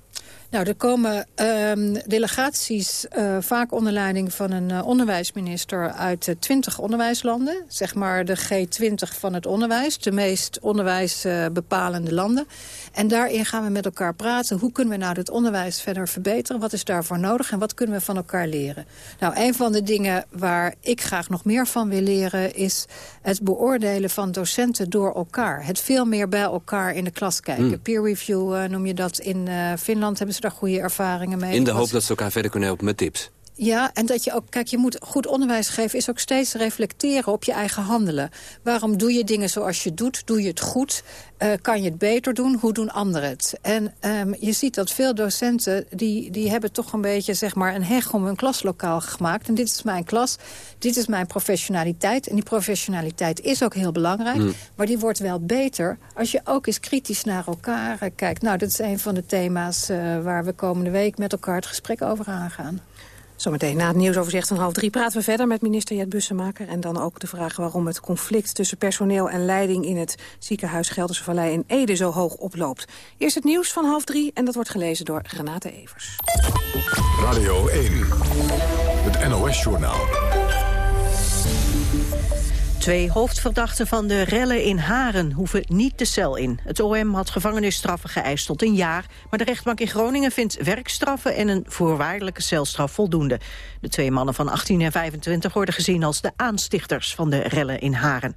Nou, er komen um, delegaties, uh, vaak onder leiding van een uh, onderwijsminister uit twintig onderwijslanden. Zeg maar de G20 van het onderwijs, de meest onderwijsbepalende landen. En daarin gaan we met elkaar praten. Hoe kunnen we nou het onderwijs verder verbeteren? Wat is daarvoor nodig en wat kunnen we van elkaar leren? Nou, een van de dingen waar ik graag nog meer van wil leren... is het beoordelen van docenten door elkaar. Het veel meer bij elkaar in de klas kijken. Mm. Peer review noem je dat in Finland hebben ze daar goede ervaringen mee. In de hoop dat ze elkaar verder kunnen helpen met tips. Ja, en dat je ook, kijk, je moet goed onderwijs geven... is ook steeds reflecteren op je eigen handelen. Waarom doe je dingen zoals je doet? Doe je het goed? Uh, kan je het beter doen? Hoe doen anderen het? En um, je ziet dat veel docenten, die, die hebben toch een beetje zeg maar, een heg om hun klaslokaal gemaakt. En dit is mijn klas, dit is mijn professionaliteit. En die professionaliteit is ook heel belangrijk. Mm. Maar die wordt wel beter als je ook eens kritisch naar elkaar uh, kijkt. Nou, dat is een van de thema's uh, waar we komende week met elkaar het gesprek over aangaan. Zometeen na het nieuwsoverzicht van half drie praten we verder met minister Jet Bussemaker. En dan ook de vraag waarom het conflict tussen personeel en leiding in het ziekenhuis Gelderse Vallei in Ede zo hoog oploopt. Eerst het nieuws van half drie en dat wordt gelezen door Renate Evers. Radio 1, het NOS-journaal. Twee hoofdverdachten van de rellen in Haren hoeven niet de cel in. Het OM had gevangenisstraffen geëist tot een jaar... maar de rechtbank in Groningen vindt werkstraffen en een voorwaardelijke celstraf voldoende. De twee mannen van 18 en 25 worden gezien als de aanstichters van de rellen in Haren.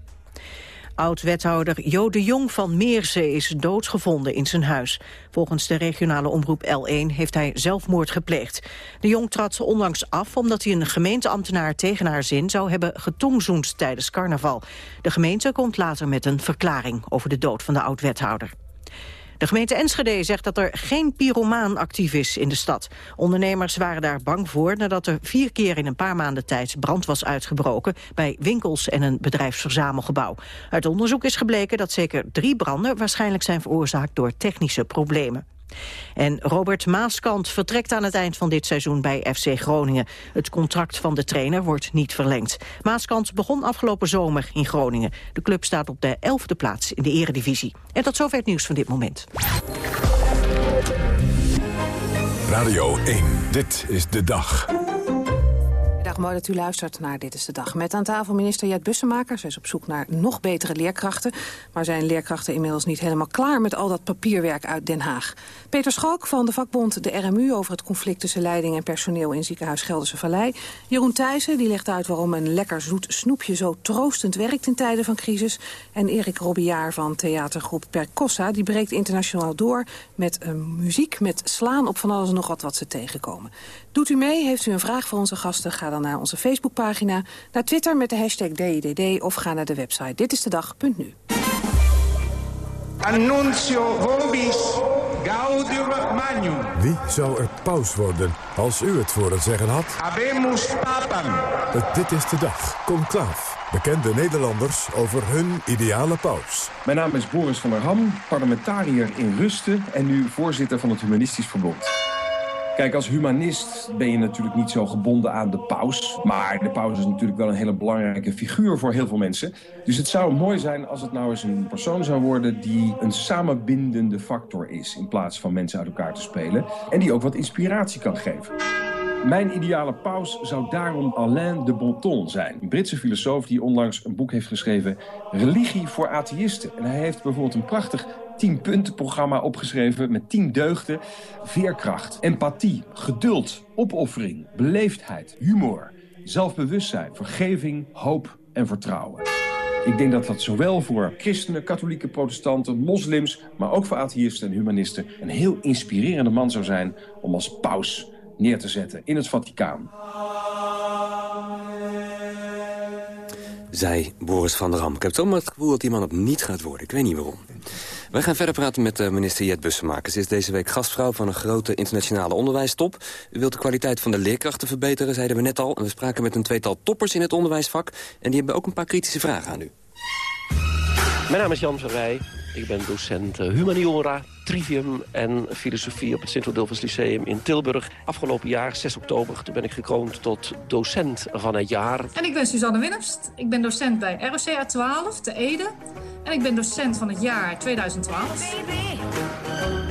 Oud-wethouder Jo de Jong van Meerzee is doodgevonden in zijn huis. Volgens de regionale omroep L1 heeft hij zelfmoord gepleegd. De Jong trad onlangs af omdat hij een gemeenteambtenaar tegen haar zin zou hebben getongzoend tijdens carnaval. De gemeente komt later met een verklaring over de dood van de oud-wethouder. De gemeente Enschede zegt dat er geen pyromaan actief is in de stad. Ondernemers waren daar bang voor nadat er vier keer in een paar maanden tijd brand was uitgebroken bij winkels en een bedrijfsverzamelgebouw. Uit onderzoek is gebleken dat zeker drie branden waarschijnlijk zijn veroorzaakt door technische problemen. En Robert Maaskant vertrekt aan het eind van dit seizoen bij FC Groningen. Het contract van de trainer wordt niet verlengd. Maaskant begon afgelopen zomer in Groningen. De club staat op de elfde plaats in de eredivisie. En tot zover het nieuws van dit moment. Radio 1, dit is de dag. Mooi dat u luistert naar Dit is de Dag. Met aan tafel minister Jet Bussemaker. Zij is op zoek naar nog betere leerkrachten. Maar zijn leerkrachten inmiddels niet helemaal klaar met al dat papierwerk uit Den Haag. Peter Schalk van de vakbond de RMU over het conflict tussen leiding en personeel in ziekenhuis Gelderse Vallei. Jeroen Thijssen die legt uit waarom een lekker zoet snoepje zo troostend werkt in tijden van crisis. En Erik Robbiaar van theatergroep Percossa die breekt internationaal door met uh, muziek, met slaan op van alles en nog wat wat ze tegenkomen. Doet u mee, heeft u een vraag voor onze gasten, ga dan naar onze Facebookpagina, naar Twitter met de hashtag DIDD of ga naar de website ditistedag.nu. Annuncio vobis gaudium magnum. Wie zou er paus worden als u het voor het zeggen had? Habemus papam. Het Dit is de Dag, Conclaaf. Bekende Nederlanders over hun ideale paus. Mijn naam is Boris van der Ham, parlementariër in Rusten... en nu voorzitter van het Humanistisch Verbond. Kijk, als humanist ben je natuurlijk niet zo gebonden aan de paus. Maar de paus is natuurlijk wel een hele belangrijke figuur voor heel veel mensen. Dus het zou mooi zijn als het nou eens een persoon zou worden... die een samenbindende factor is in plaats van mensen uit elkaar te spelen. En die ook wat inspiratie kan geven. Mijn ideale paus zou daarom Alain de Botton zijn. Een Britse filosoof die onlangs een boek heeft geschreven... Religie voor atheïsten. En hij heeft bijvoorbeeld een prachtig 10-puntenprogramma opgeschreven met 10 deugden. Veerkracht, empathie, geduld, opoffering, beleefdheid, humor, zelfbewustzijn, vergeving, hoop en vertrouwen. Ik denk dat dat zowel voor christenen, katholieke protestanten, moslims... maar ook voor atheïsten en humanisten een heel inspirerende man zou zijn... om als paus neer te zetten in het Vaticaan. Zij, Boris van der Ham. Ik heb toch maar het gevoel dat die man op niet gaat worden. Ik weet niet waarom. Wij gaan verder praten met uh, minister Jet Bussemaker. Ze is deze week gastvrouw van een grote internationale onderwijstop. U wilt de kwaliteit van de leerkrachten verbeteren, zeiden we net al. En we spraken met een tweetal toppers in het onderwijsvak. En die hebben ook een paar kritische vragen aan u. Mijn naam is Jan Verwij. Ik ben docent uh, humaniora, trivium en filosofie op het Sint-Odulfus Lyceum in Tilburg. Afgelopen jaar, 6 oktober, toen ben ik gekroond tot docent van het jaar. En ik ben Suzanne Winnefst. Ik ben docent bij ROC A12 te Ede. En ik ben docent van het jaar 2012.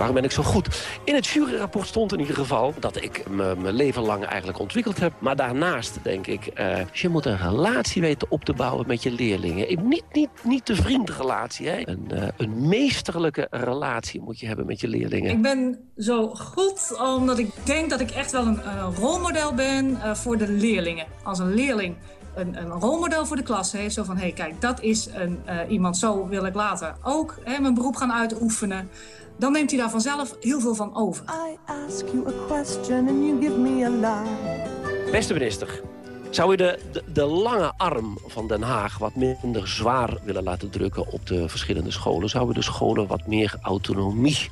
Waarom ben ik zo goed? In het juryrapport stond in ieder geval dat ik me mijn leven lang eigenlijk ontwikkeld heb. Maar daarnaast denk ik, uh, je moet een relatie weten op te bouwen met je leerlingen. Niet, niet, niet de vriendenrelatie, hè? Een, uh, een meesterlijke relatie moet je hebben met je leerlingen. Ik ben zo goed omdat ik denk dat ik echt wel een uh, rolmodel ben voor de leerlingen. Als een leerling een, een rolmodel voor de klas heeft. Zo van, hé, hey, kijk, dat is een, uh, iemand, zo wil ik later ook hè, mijn beroep gaan uitoefenen. Dan neemt hij daar vanzelf heel veel van over. I ask you a question and you give me a lie. Beste minister, zou u de, de, de, lange arm van Den Haag wat minder zwaar willen laten drukken op de verschillende scholen? Zou u de scholen wat meer autonomie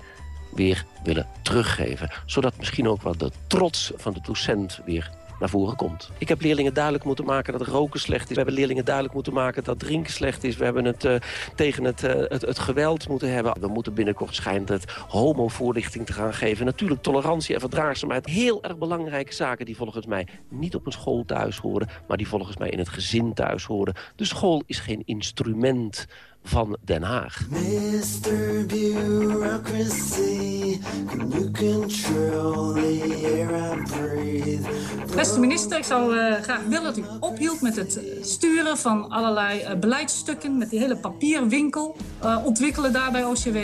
weer willen teruggeven? Zodat misschien ook wat de trots van de docent weer naar voren komt. Ik heb leerlingen duidelijk moeten maken dat roken slecht is. We hebben leerlingen duidelijk moeten maken dat drinken slecht is. We hebben het uh, tegen het, uh, het, het, geweld moeten hebben. We moeten binnenkort schijnt het homo-voorlichting te gaan geven. Natuurlijk tolerantie en verdraagzaamheid. Heel erg belangrijke zaken die volgens mij niet op een school thuis horen... maar die volgens mij in het gezin thuis horen. De school is geen instrument van Den Haag. Mr. Bureaucracy, can you control the air I breathe? Beste minister, ik zou uh, graag willen dat u ophield met het sturen van allerlei uh, beleidsstukken... met die hele papierwinkel uh, ontwikkelen daar bij OCW.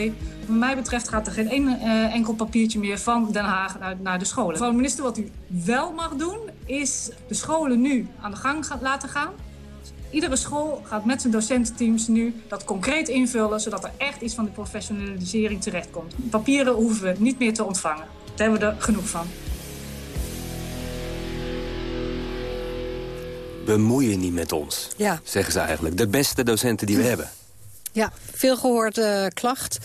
Wat mij betreft gaat er geen een, enkel papiertje meer van Den Haag naar, naar de scholen. Mevrouw minister, wat u wel mag doen, is de scholen nu aan de gang laten gaan Iedere school gaat met zijn docententeams nu dat concreet invullen... zodat er echt iets van de professionalisering terechtkomt. Papieren hoeven we niet meer te ontvangen. Daar hebben we er genoeg van. Bemoei je niet met ons, ja. zeggen ze eigenlijk. De beste docenten die we hebben. Ja, veel gehoorde klacht.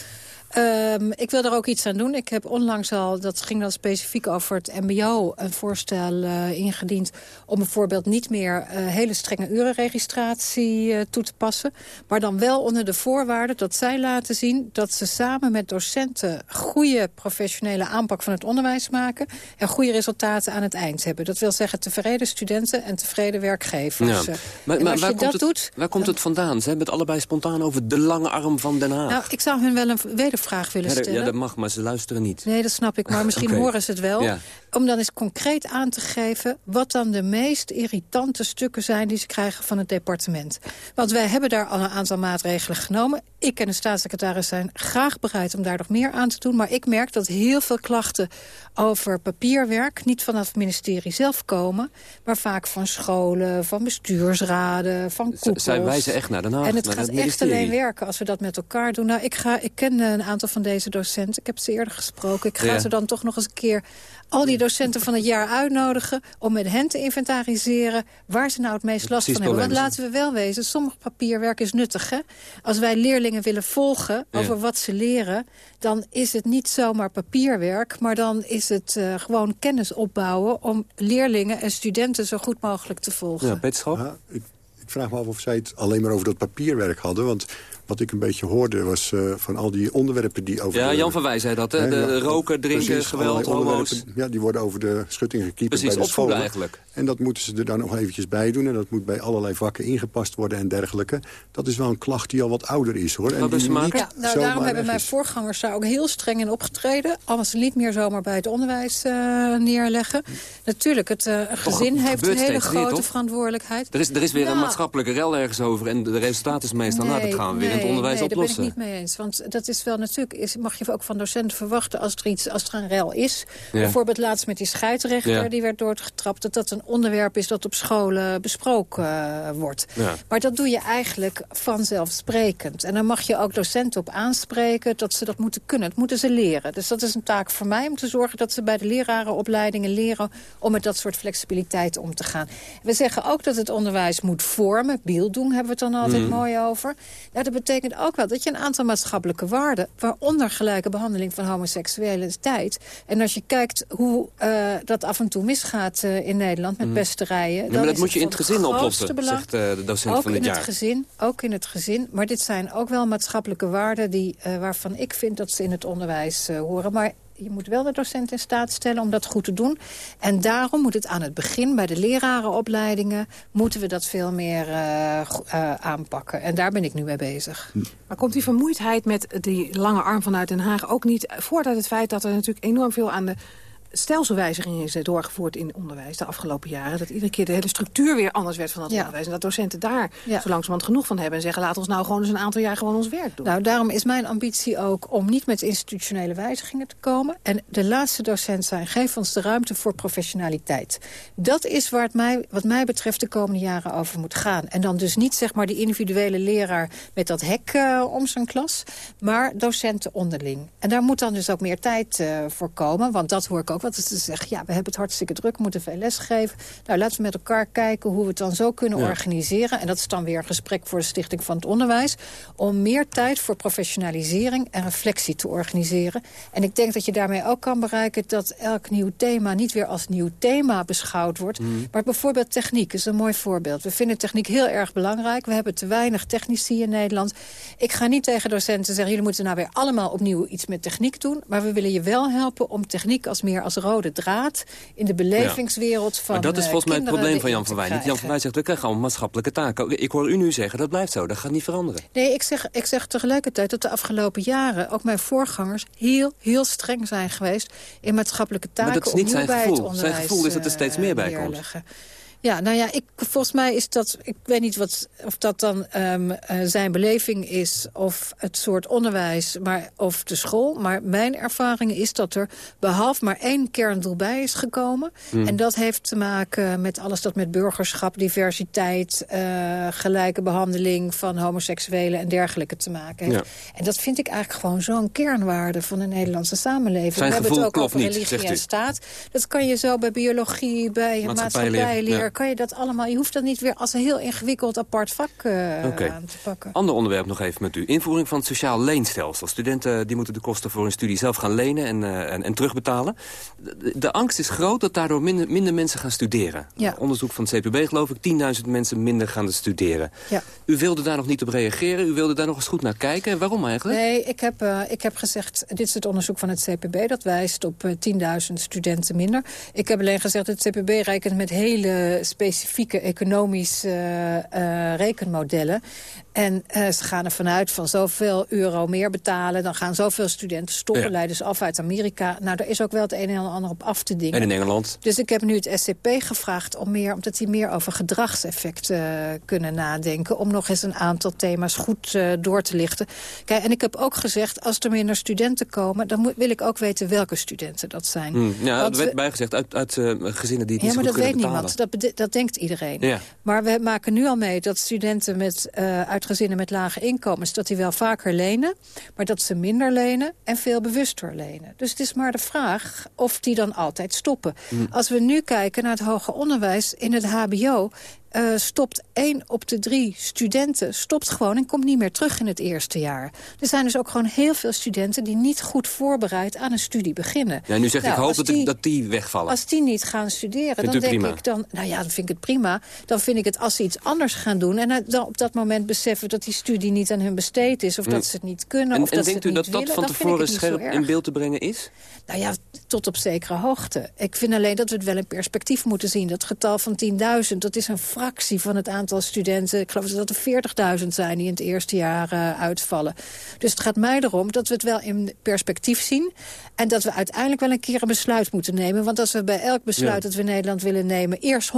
Um, ik wil er ook iets aan doen. Ik heb onlangs al, dat ging dan specifiek over het mbo... een voorstel uh, ingediend om bijvoorbeeld niet meer... Uh, hele strenge urenregistratie uh, toe te passen. Maar dan wel onder de voorwaarde dat zij laten zien... dat ze samen met docenten goede professionele aanpak van het onderwijs maken... en goede resultaten aan het eind hebben. Dat wil zeggen tevreden studenten en tevreden werkgevers. Ja. Maar, maar waar, komt het, doet, waar komt het vandaan? Ze hebben het allebei spontaan over de lange arm van Den Haag. Nou, ik zou hun wel een vraag willen stellen. Ja, dat mag, maar ze luisteren niet. Nee, dat snap ik, maar misschien horen ze het wel. Om dan eens concreet aan te geven... wat dan de meest irritante stukken zijn die ze krijgen van het departement. Want wij hebben daar al een aantal maatregelen genomen. Ik en de staatssecretaris zijn graag bereid om daar nog meer aan te doen. Maar ik merk dat heel veel klachten over papierwerk... niet vanaf het ministerie zelf komen... maar vaak van scholen, van bestuursraden, van koepels. Zij wijzen echt naar de Haag, En het gaat echt alleen werken als we dat met elkaar doen. Nou, ik, ga, ik ken een aantal van deze docenten. Ik heb ze eerder gesproken. Ik ga ze dan toch nog eens een keer al die docenten van het jaar uitnodigen... om met hen te inventariseren waar ze nou het meest last van hebben. Want laten we wel wezen, sommig papierwerk is nuttig. Hè? Als wij leerlingen willen volgen over wat ze leren... dan is het niet zomaar papierwerk... maar dan is het uh, gewoon kennis opbouwen... om leerlingen en studenten zo goed mogelijk te volgen. Ja, ik, ik vraag me af of zij het alleen maar over dat papierwerk hadden. Want wat ik een beetje hoorde was uh, van al die onderwerpen die over... Ja, Jan van Wij zei dat, hè? De, ja, roken, drinken, precies, geweld, homo's. Ja, die worden over de schutting gekiept bij de scholen. eigenlijk. En dat moeten ze er dan nog eventjes bij doen. En dat moet bij allerlei vakken ingepast worden en dergelijke. Dat is wel een klacht die al wat ouder is, hoor. Wat is maken? Ja, nou, daarom hebben mijn voorgangers daar ook heel streng in opgetreden. Alles niet meer zomaar bij het onderwijs uh, neerleggen. Natuurlijk, het uh, gezin heeft een hele grote weer, verantwoordelijkheid. Er is, er is weer nou, een maatschappelijke rel ergens over. En de resultaat is meestal, nee, nou, dat gaan we weer het onderwijs nee, oplossen. Nee, daar ben ik niet mee eens. Want dat is wel natuurlijk, is, mag je ook van docenten verwachten... als er, iets, als er een rel is. Ja. Bijvoorbeeld laatst met die scheidsrechter, ja. die werd doorgetrapt... dat dat een onderwerp is dat op scholen besproken uh, wordt. Ja. Maar dat doe je eigenlijk vanzelfsprekend. En dan mag je ook docenten op aanspreken dat ze dat moeten kunnen. Dat moeten ze leren. Dus dat is een taak voor mij om te zorgen dat ze bij de lerarenopleidingen leren... om met dat soort flexibiliteit om te gaan. We zeggen ook dat het onderwijs moet vormen. Beelddoen hebben we het dan altijd mm. mooi over. Nou, dat betekent ook wel dat je een aantal maatschappelijke waarden... waaronder gelijke behandeling van homoseksualiteit... en als je kijkt hoe uh, dat af en toe misgaat uh, in Nederland met mm. pesterijen... Ja, maar dat moet je in het gezin oplossen, belang, zegt uh, de docent ook van het in jaar. Het gezin, ook in het gezin. Maar dit zijn ook wel maatschappelijke waarden... Die, waarvan ik vind dat ze in het onderwijs horen. Maar je moet wel de docent in staat stellen om dat goed te doen. En daarom moet het aan het begin bij de lerarenopleidingen... moeten we dat veel meer uh, uh, aanpakken. En daar ben ik nu mee bezig. Maar komt die vermoeidheid met die lange arm vanuit Den Haag ook niet... voort uit het feit dat er natuurlijk enorm veel aan de stelselwijziging is doorgevoerd in onderwijs de afgelopen jaren. Dat iedere keer de hele structuur weer anders werd van het onderwijs. En dat docenten daar zo langzamerhand genoeg van hebben. En zeggen, laat ons nou gewoon eens een aantal jaar gewoon ons werk doen. Nou, daarom is mijn ambitie ook om niet met institutionele wijzigingen te komen. En de laatste docent zijn, geef ons de ruimte voor professionaliteit. Dat is waar het mij, wat mij betreft de komende jaren over moet gaan. En dan dus niet zeg maar die individuele leraar met dat hek uh, om zijn klas. Maar docenten onderling. En daar moet dan dus ook meer tijd uh, voor komen. Want dat hoor ik ook. Want ze zeggen, ja, we hebben het hartstikke druk, we moeten veel lesgeven. Nou, laten we met elkaar kijken hoe we het dan zo kunnen organiseren. En dat is dan weer een gesprek voor de Stichting van het Onderwijs. Om meer tijd voor professionalisering en reflectie te organiseren. En ik denk dat je daarmee ook kan bereiken dat elk nieuw thema niet weer als nieuw thema beschouwd wordt. Mhm. Maar bijvoorbeeld techniek is een mooi voorbeeld. We vinden techniek heel erg belangrijk. We hebben te weinig technici in Nederland. Ik ga niet tegen docenten zeggen, jullie moeten nou weer allemaal opnieuw iets met techniek doen. Maar we willen je wel helpen om techniek als meer als rode draad in de belevingswereld van Maar dat is eh, volgens mij het probleem van Jan van te Wij. Niet Jan van Wij zegt, we krijgen allemaal maatschappelijke taken. Ik hoor u nu zeggen, dat blijft zo, dat gaat niet veranderen. Nee, ik zeg, ik zeg tegelijkertijd dat de afgelopen jaren... ook mijn voorgangers heel, heel streng zijn geweest... in maatschappelijke taken Maar dat is niet zijn gevoel. Zijn gevoel is dat er steeds meer bij eh, komt. Ja, nou ja, ik, volgens mij is dat... Ik weet niet wat, of dat dan ehm, eh, zijn beleving is... of het soort onderwijs, maar, of de school. Maar mijn ervaring is dat er behalve maar één kerndoel bij is gekomen. Hmm. En dat heeft te maken met alles dat met burgerschap, diversiteit... eh, gelijke behandeling van homoseksuelen en dergelijke te maken heeft. Ja. En dat vind ik eigenlijk gewoon zo'n kernwaarde van de Nederlandse samenleving. Zijn We hebben het ook over niet, religie en staat. Dat kan je zo bij biologie, bij Maatschappijleer, kan je dat allemaal... Je hoeft dat niet weer als een heel ingewikkeld apart vak eh, aan te pakken. Ander onderwerp nog even met u. Invoering van het sociaal leenstelsel. Studenten die moeten de kosten voor hun studie zelf gaan lenen en, eh, en, en terugbetalen. De, de angst is groot dat daardoor minder, minder mensen gaan studeren. Ja. Onderzoek van het CPB geloof ik, 10.000 mensen minder gaan studeren. Ja. U wilde daar nog niet op reageren, u wilde daar nog eens goed naar kijken. Waarom eigenlijk? Nee, ik heb, eh, ik heb gezegd, dit is het onderzoek van het CPB... dat wijst op eh, 10.000 studenten minder. Ik heb alleen gezegd, het CPB rekent met hele specifieke economische eh, eh, rekenmodellen. En eh, ze gaan ervan uit van zoveel euro meer betalen... dan gaan zoveel studenten stoppen, Ja. leiden ze af uit Amerika. Nou, daar is ook wel het een en ander op af te dingen. En in Engeland? Dus ik heb nu het SCP gevraagd om meer, omdat die meer over gedragseffecten eh, kunnen nadenken. Om nog eens een aantal thema's goed eh, door te lichten. Kijk, en ik heb ook gezegd, als er minder studenten komen... dan moet, wil ik ook weten welke studenten dat zijn. Hm, ja, Want er werd we- bijgezegd uit, uit gezinnen die het ja, niet maar zo dat weet betalen. niemand. Dat, dat denkt iedereen. Ja. Maar we maken nu al mee dat studenten met, eh, uit gezinnen met lage inkomens... dat die wel vaker lenen, maar dat ze minder lenen en veel bewuster lenen. Dus het is maar de vraag of die dan altijd stoppen. Hmm. Als we nu kijken naar het hoger onderwijs in het hbo... eh, stopt één op de drie studenten stopt gewoon en komt niet meer terug in het eerste jaar. Er zijn dus ook gewoon heel veel studenten die niet goed voorbereid aan een studie beginnen. Ja, nu zegt Nou, ik hoop dat, die- dat die wegvallen. als die niet gaan studeren, Vindt dan u denk prima? ik dan, nou ja, dan vind ik het prima. Dan vind ik het als ze iets anders gaan doen en dan op dat moment beseffen dat die studie niet aan hun besteed is, of Mm. dat ze het niet kunnen, En, of en dat ze denkt het u dat niet dat willen, van dan vind ik tevoren niet scherp in beeld te brengen is? Nou ja, tot op zekere hoogte. Ik vind alleen dat we het wel in perspectief moeten zien. Dat getal van 10.000, dat is een fractie van het aantal studenten. Ik geloof dat er 40.000 zijn die in het eerste jaar eh, uitvallen. Dus het gaat mij erom dat we het wel in perspectief zien. En dat we uiteindelijk wel een keer een besluit moeten nemen. Want als we bij elk besluit Ja. dat we in Nederland willen nemen... eerst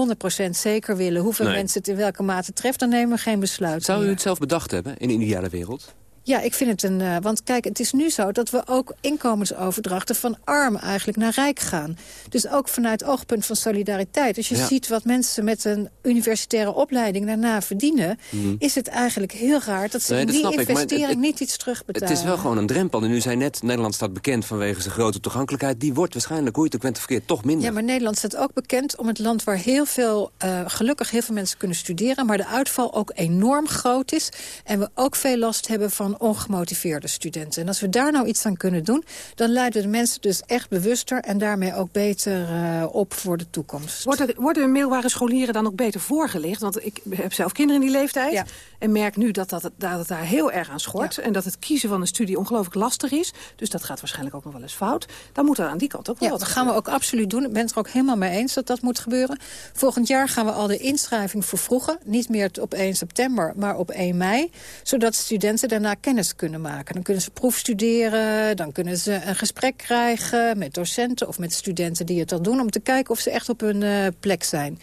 100% zeker willen hoeveel Nee. mensen het in welke mate treft... dan nemen we geen besluit Zou u het zelf bedacht hebben in een ideale wereld? Ja, ik vind het een... eh, want kijk, het is nu zo dat we ook inkomensoverdrachten van arm eigenlijk naar rijk gaan. Dus ook vanuit oogpunt van solidariteit. Als je Ja. ziet wat mensen met een universitaire opleiding daarna verdienen... Mhm. is het eigenlijk heel raar dat ze Nee, in dat die ik, het- investering niet iets terugbetalen. Het is wel gewoon een drempel. En u zei net, Nederland staat bekend vanwege zijn grote toegankelijkheid. Die wordt waarschijnlijk, hoe je het ook bent of verkeerd, toch minder. Ja, maar Nederland staat ook bekend om het land waar heel veel, eh, gelukkig heel veel mensen kunnen studeren, maar de uitval ook enorm groot is. En we ook veel last hebben van ongemotiveerde studenten. En als we daar nou iets aan kunnen doen, dan leiden de mensen dus echt bewuster en daarmee ook beter eh, op voor de toekomst. Worden, worden middelbare scholieren dan ook beter voorgelicht? Want ik heb zelf kinderen in die leeftijd. En merk nu dat, dat, dat het daar heel erg aan schort. En dat het kiezen van een studie ongelooflijk lastig is. Dus dat gaat waarschijnlijk ook nog wel eens fout. Dan moet er aan die kant ook wel Ja, wat dat gaan we ook absoluut doen. Ik ben het er ook helemaal mee eens dat dat moet gebeuren. Volgend jaar gaan we al de inschrijving vervroegen. Niet meer op 1 september, maar op 1 mei. Zodat studenten daarna kennis kunnen maken. Dan kunnen ze proefstuderen, dan kunnen ze een gesprek krijgen... met docenten of met studenten die het dan doen... om te kijken of ze echt op hun uh, plek zijn.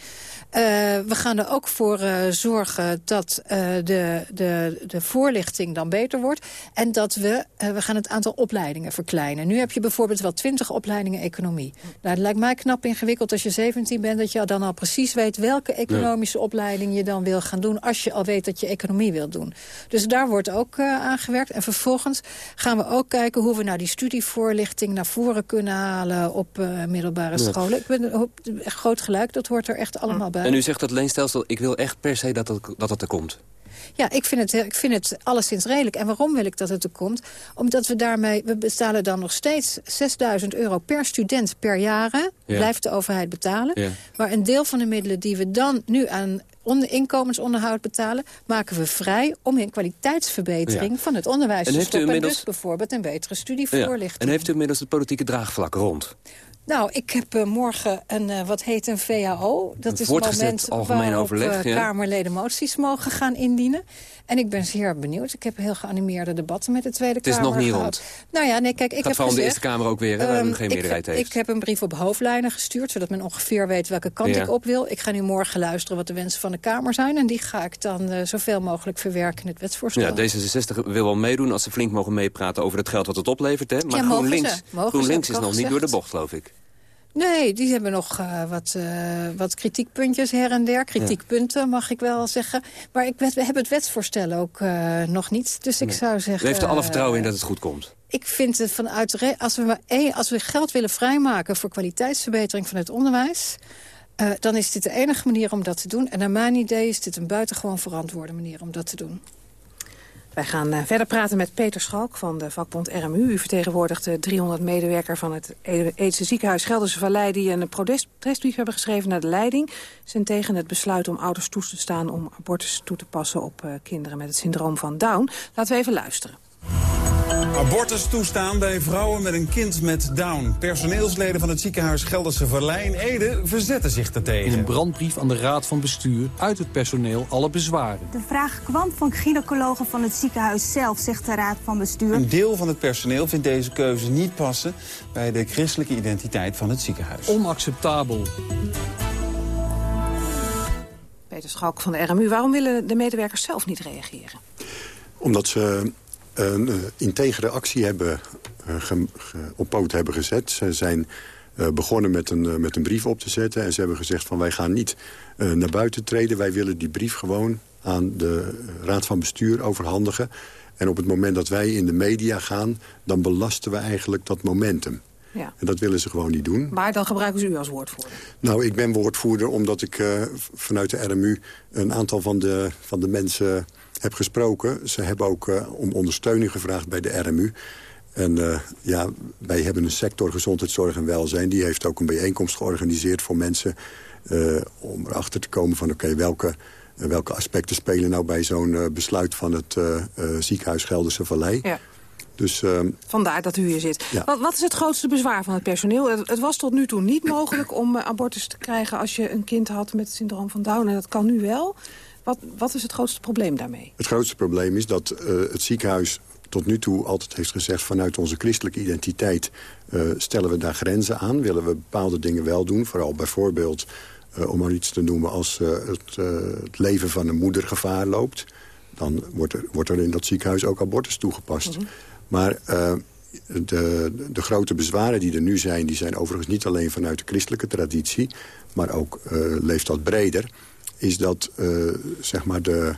Uh, we gaan er ook voor uh, zorgen dat uh, de, de, de voorlichting dan beter wordt. En dat we, we gaan het aantal opleidingen verkleinen. Nu heb je bijvoorbeeld wel twintig opleidingen economie. Nou, het lijkt mij knap ingewikkeld als je 17 bent... dat je dan al precies weet welke economische opleiding je dan wil gaan doen... als je al weet dat je economie wil doen. Dus daar wordt ook aan gewerkt. En vervolgens gaan we ook kijken hoe we nou die studievoorlichting... naar voren kunnen halen op middelbare scholen. Ik ben groot gelijk, dat hoort er echt allemaal bij. En u zegt dat leenstelsel, ik wil echt per se dat het, dat het er komt. Ja, ik vind, het, ik vind het alleszins redelijk. En waarom wil ik dat het er komt? Omdat we daarmee, we betalen dan nog steeds 6000 euro per student per jaar. Ja. Blijft de overheid betalen. Ja. Maar een deel van de middelen die we dan nu aan inkomensonderhoud betalen... maken we vrij om in kwaliteitsverbetering ja. van het onderwijs en te stoppen. Inmiddels... Dus bijvoorbeeld een betere studievoorlichting. En heeft u inmiddels het politieke draagvlak rond? Nou, ik heb uh, morgen een, uh, wat heet een VAO. Dat is het moment waarop overleg, uh, ja. Kamerleden moties mogen gaan indienen. En ik ben zeer benieuwd. Ik heb heel geanimeerde debatten met de Tweede Kamer Het is nog niet gehad. rond. Nou ja, nee, kijk, ik Gaat heb gezegd, de Eerste Kamer ook weer, hè, waar um, geen meerderheid ik, heeft. Ik heb een brief op hoofdlijnen gestuurd, zodat men ongeveer weet welke kant Ja. ik op wil. Ik ga nu morgen luisteren wat de wensen van de Kamer zijn. En die ga ik dan uh, zoveel mogelijk verwerken in het wetsvoorstel. Ja, D66 wil wel meedoen als ze flink mogen meepraten over het geld wat het oplevert. Hè? Maar Ja, GroenLinks, GroenLinks is nog niet door de bocht, geloof ik. Nee, die hebben nog uh, wat, uh, wat kritiekpuntjes her en der. Kritiekpunten, mag ik wel zeggen. Maar ik wet, we hebben het wetsvoorstel ook uh, nog niet. Dus ik zou zeggen... U heeft er alle vertrouwen in dat het goed komt. Ik vind het vanuit... Als we, maar als we geld willen vrijmaken voor kwaliteitsverbetering van het onderwijs... eh, dan is dit de enige manier om dat te doen. En naar mijn idee is dit een buitengewoon verantwoorde manier om dat te doen. Wij gaan eh, verder praten met Peter Schalk van de vakbond RMU. U vertegenwoordigt de 300 medewerkers van het Eedse ziekenhuis Gelderse Vallei... die een protest- protestbrief hebben geschreven naar de leiding. Zijn tegen het besluit om ouders toe te staan om abortus toe te passen... op eh, kinderen met het syndroom van Down. Laten we even luisteren. Abortus toestaan bij vrouwen met een kind met Down. Personeelsleden van het ziekenhuis Gelderse Vallei in Ede verzetten zich daartegen. In een brandbrief aan de Raad van Bestuur uit het personeel alle bezwaren. De vraag kwam van gynaecologen van het ziekenhuis zelf, zegt de Raad van Bestuur. Een deel van het personeel vindt deze keuze niet passen bij de christelijke identiteit van het ziekenhuis. Onacceptabel. Peter Schalk van de RMU. Waarom willen de medewerkers zelf niet reageren? Omdat ze een uh, integere actie hebben, ge, ge, op poot hebben gezet. Ze zijn uh, begonnen met een, met een brief op te zetten. En ze hebben gezegd van wij gaan niet naar buiten treden. Wij willen die brief gewoon aan de Raad van Bestuur overhandigen. En op het moment dat wij in de media gaan... dan belasten we eigenlijk dat momentum. Ja. En dat willen ze gewoon niet doen. Maar dan gebruiken ze u als woordvoerder? Nou, ik ben woordvoerder omdat ik uh, vanuit de RMU... een aantal van de, van de mensen heb gesproken. Ze hebben ook uh, om ondersteuning gevraagd bij de RMU. En uh, ja, wij hebben een sector gezondheidszorg en welzijn. Die heeft ook een bijeenkomst georganiseerd voor mensen... om erachter te komen van oké, okay, welke, welke aspecten spelen nou bij zo'n besluit van het ziekenhuis Gelderse Vallei... Ja. Dus, uh, Vandaar dat u hier zit. Ja. Wat, wat, is het grootste bezwaar van het personeel? Het, het was tot nu toe niet mogelijk om uh, abortus te krijgen... als je een kind had met het syndroom van Down. En dat kan nu wel. Wat, wat is het grootste probleem daarmee? Het grootste probleem is dat uh, het ziekenhuis tot nu toe altijd heeft gezegd... vanuit onze christelijke identiteit stellen we daar grenzen aan. Willen we bepaalde dingen wel doen. Vooral bijvoorbeeld, om maar iets te noemen... als het, het leven van een moeder gevaar loopt... dan wordt er, wordt er in dat ziekenhuis ook abortus toegepast. Mm -hmm. Maar de, de grote bezwaren die er nu zijn... die zijn overigens niet alleen vanuit de christelijke traditie... maar ook uh, leeft dat breder... is dat uh, zeg maar de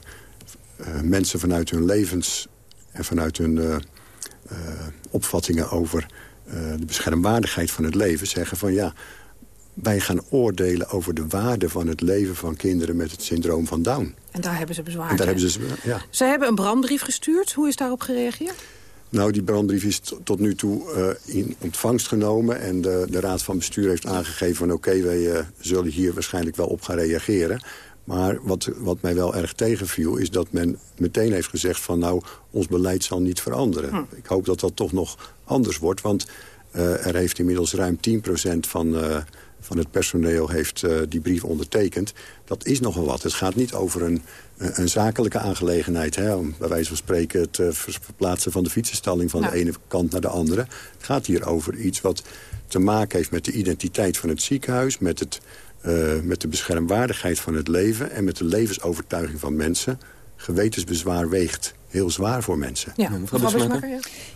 mensen vanuit hun levens... en vanuit hun opvattingen over de beschermwaardigheid van het leven... zeggen van ja, wij gaan oordelen over de waarde van het leven... van kinderen met het syndroom van Down. En daar hebben ze bezwaar En daar hebben ze, ja. Ze hebben een brandbrief gestuurd. Hoe is daarop gereageerd? Nou, die brandbrief is tot nu toe uh, in ontvangst genomen. En de, de Raad van Bestuur heeft aangegeven van... oké, okay, wij uh, zullen hier waarschijnlijk wel op gaan reageren. Maar wat, wat mij wel erg tegenviel... is dat men meteen heeft gezegd van... nou, ons beleid zal niet veranderen. Hm. Ik hoop dat dat toch nog anders wordt. Want uh, er heeft inmiddels ruim 10% van van het personeel heeft uh, die brief ondertekend. Dat is nogal wat. Het gaat niet over een, een zakelijke aangelegenheid. Hè, om bij wijze van spreken het uh, verplaatsen van de fietsenstalling... van de ene kant naar de andere. Het gaat hier over iets wat te maken heeft met de identiteit van het ziekenhuis... met, het, uh, met de beschermwaardigheid van het leven... en met de levensovertuiging van mensen. Gewetensbezwaar weegt heel zwaar voor mensen. Ja,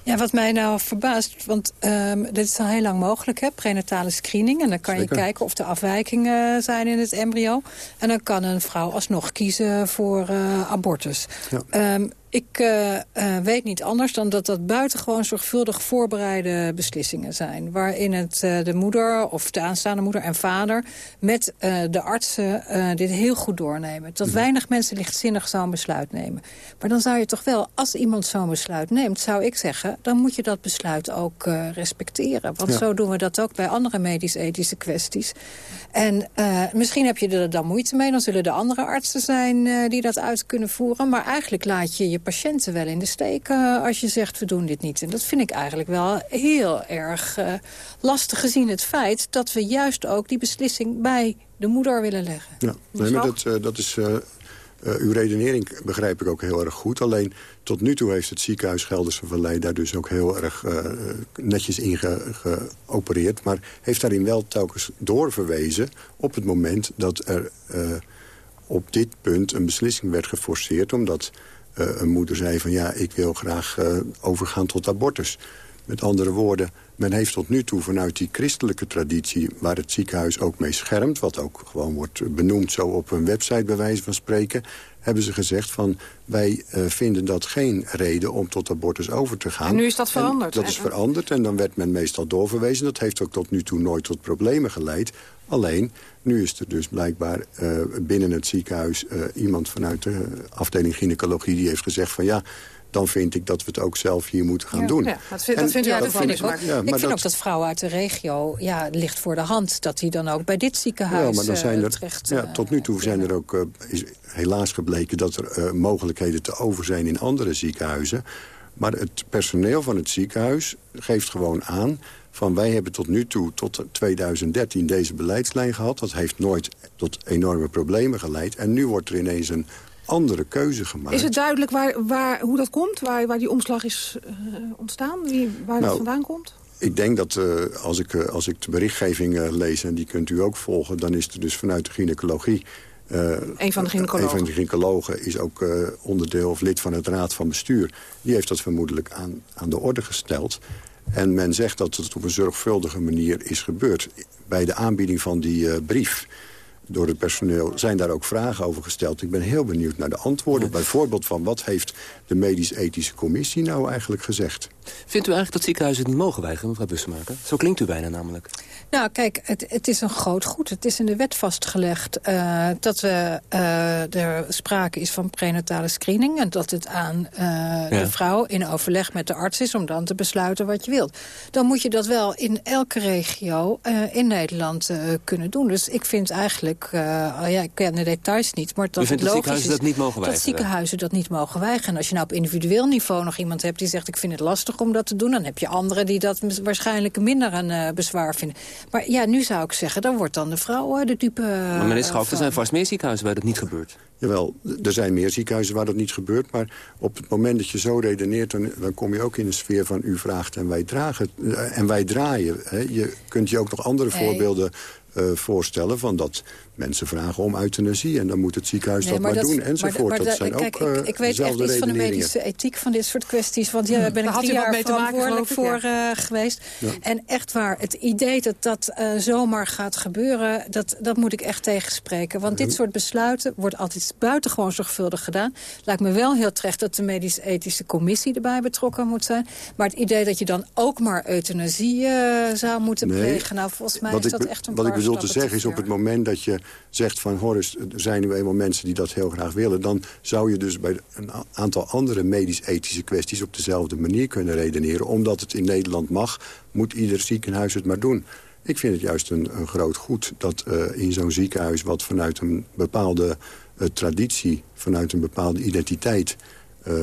ja. wat mij nou verbaast, want um, dit is al heel lang mogelijk, hè, prenatale screening. En dan kan je kijken of er afwijkingen zijn in het embryo. En dan kan een vrouw alsnog kiezen voor uh, abortus. Ja. Um, ik uh, uh, weet niet anders dan dat dat buitengewoon zorgvuldig voorbereide beslissingen zijn. Waarin het uh, de moeder of de aanstaande moeder en vader met de artsen dit heel goed doornemen. Dat mhm. weinig mensen lichtzinnig zo'n besluit nemen. Maar dan zou je toch wel, als iemand zo'n besluit neemt, zou ik zeggen... dan moet je dat besluit ook respecteren. Want zo doen we dat ook bij andere medisch-ethische kwesties. En misschien heb je er dan moeite mee. Dan zullen er andere artsen zijn die dat uit kunnen voeren. Maar eigenlijk laat je je patiënten wel in de steek uh, als je zegt we doen dit niet. En dat vind ik eigenlijk wel heel erg lastig gezien het feit... dat we juist ook die beslissing bij de moeder willen leggen. Ja, nee, maar dat, dat is... uw redenering begrijp ik ook heel erg goed. Alleen tot nu toe heeft het ziekenhuis Gelderse Vallei... daar dus ook heel erg netjes in geopereerd. Maar heeft daarin wel telkens doorverwezen... op het moment dat er op dit punt een beslissing werd geforceerd... omdat een moeder zei van ja, ik wil graag overgaan tot abortus. Met andere woorden, men heeft tot nu toe vanuit die christelijke traditie... waar het ziekenhuis ook mee schermt, wat ook gewoon wordt benoemd... zo op hun website bij wijze van spreken... hebben ze gezegd van wij uh, vinden dat geen reden om tot abortus over te gaan. En nu is dat veranderd? En dat is veranderd en dan werd men meestal doorverwezen. Dat heeft ook tot nu toe nooit tot problemen geleid. Alleen, nu is er dus blijkbaar uh, binnen het ziekenhuis... Uh, iemand vanuit de afdeling gynaecologie die heeft gezegd van... ja, dan vind ik dat we het ook zelf hier moeten gaan ja, doen. Ja, dat vind, en, dat vind, ja, dat vind ik ook. Ja, ik vind dat... ook dat vrouwen uit de regio, ja, ligt voor de hand... dat die dan ook bij dit ziekenhuis ja, maar dan zijn er, terecht... Ja, tot nu toe zijn er ook, uh, is helaas gebleken... dat er uh, mogelijkheden te over zijn in andere ziekenhuizen. Maar het personeel van het ziekenhuis geeft gewoon aan van wij hebben tot nu toe, tot 2013, deze beleidslijn gehad. Dat heeft nooit tot enorme problemen geleid. En nu wordt er ineens een andere keuze gemaakt. Is het duidelijk waar, waar, hoe dat komt? Waar, waar die omslag is uh, ontstaan? Wie, waar nou, dat vandaan komt? Ik denk dat uh, als, ik, uh, als ik de berichtgeving lees, en die kunt u ook volgen... dan is er dus vanuit de gynaecologie... een van de gynaecologen. Een van de gynaecologen is ook onderdeel of lid van het raad van bestuur. Die heeft dat vermoedelijk aan, aan de orde gesteld. En men zegt dat het op een zorgvuldige manier is gebeurd. Bij de aanbieding van die brief door het personeel zijn daar ook vragen over gesteld. Ik ben heel benieuwd naar de antwoorden. Bijvoorbeeld van wat heeft de medisch-ethische commissie nou eigenlijk gezegd? Vindt u eigenlijk dat ziekenhuizen het niet mogen weigeren, mevrouw Bussemaker? Zo klinkt u bijna namelijk. Nou, kijk, het, het is een groot goed. Het is in de wet vastgelegd uh, dat we, uh, er sprake is van prenatale screening... en dat het aan uh, ja. de vrouw in overleg met de arts is... om dan te besluiten wat je wilt. Dan moet je dat wel in elke regio in Nederland kunnen doen. Dus ik vind eigenlijk, oh ja, ik ken de details niet... maar dat U vindt het dat ziekenhuizen is, dat niet mogen weigeren? Dat ziekenhuizen dat niet mogen weigeren. En als je nou op individueel niveau nog iemand hebt die zegt... ik vind het lastig om dat te doen, dan heb je anderen die dat waarschijnlijk minder een bezwaar vinden. Maar ja, nu zou ik zeggen, dan wordt dan de vrouw de type... Maar meneer Schouw, er zijn vast meer ziekenhuizen waar dat niet gebeurt. Jawel, er zijn meer ziekenhuizen waar dat niet gebeurt. Maar op het moment dat je zo redeneert... dan, dan kom je ook in een sfeer van u vraagt en wij, dragen, en wij draaien. Hè. Je kunt je ook nog andere hey. voorbeelden uh, voorstellen... van dat mensen vragen om euthanasie en dan moet het ziekenhuis nee, dat maar, dat, doen enzovoort. Maar, maar dat zijn kijk, ook ik, ik weet echt iets van de medische ethiek van dit soort kwesties. Want ja, daar ben ik drie jaar verantwoordelijk voor uh, geweest. Ja. En echt waar, het idee dat dat uh, zomaar gaat gebeuren... Dat, dat moet ik echt tegenspreken. Want dit soort besluiten wordt altijd buitengewoon zorgvuldig gedaan. Lijkt me wel heel terecht dat de medisch-ethische commissie erbij betrokken moet zijn. Maar het idee dat je dan ook maar euthanasie uh, zou moeten nee, plegen... nou, volgens mij is dat echt een Wat ik bedoel te zeggen is op het moment dat je zegt van... Horus, er zijn nu eenmaal mensen die dat heel graag willen... dan zou je dus bij een aantal andere medisch-ethische kwesties... op dezelfde manier kunnen redeneren. Omdat het in Nederland mag, moet ieder ziekenhuis het maar doen. Ik vind het juist een, groot goed dat uh, in zo'n ziekenhuis... wat vanuit een bepaalde uh, traditie, vanuit een bepaalde identiteit uh,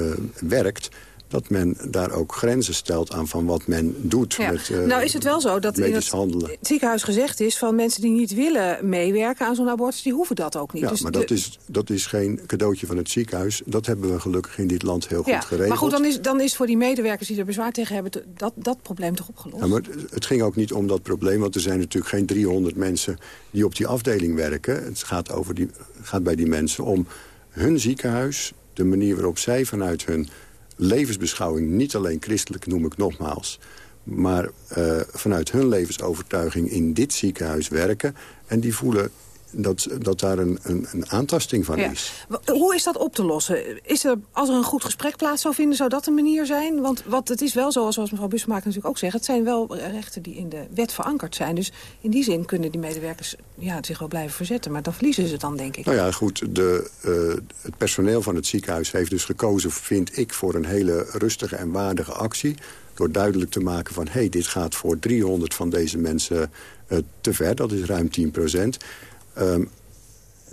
werkt dat men daar ook grenzen stelt aan van wat men doet Ja. met eh, nou is het wel zo dat in het, het ziekenhuis gezegd is... van mensen die niet willen meewerken aan zo'n abortus... die hoeven dat ook niet. Ja, Dus maar de- dat, is, dat is geen cadeautje van het ziekenhuis. Dat hebben we gelukkig in dit land heel ja, goed geregeld. Maar goed, dan is, dan is voor die medewerkers die er bezwaar tegen hebben... te- dat, dat probleem toch opgelost? Ja, maar het ging ook niet om dat probleem, want er zijn natuurlijk geen 300 mensen die op die afdeling werken. Het gaat, over die, gaat bij die mensen om hun ziekenhuis, de manier waarop zij vanuit hun levensbeschouwing, niet alleen christelijk noem ik nogmaals, maar eh, vanuit hun levensovertuiging in dit ziekenhuis werken. En die voelen dat, dat daar een, een, een aantasting van Ja. is. Hoe is dat op te lossen? Is er, als er een goed gesprek plaats zou vinden, zou dat een manier zijn? Want wat, het is wel zo, zoals mevrouw Bussemaker natuurlijk ook zegt... het zijn wel rechten die in de wet verankerd zijn. Dus in die zin kunnen die medewerkers ja, zich wel blijven verzetten. Maar dan verliezen ze het dan, denk ik. Nou ja, goed, de, eh, het personeel van het ziekenhuis heeft dus gekozen, vind ik, voor een hele rustige en waardige actie. Door duidelijk te maken van, hé, hey, dit gaat voor 300 van deze mensen eh, te ver. Dat is ruim 10 procent. Ehm,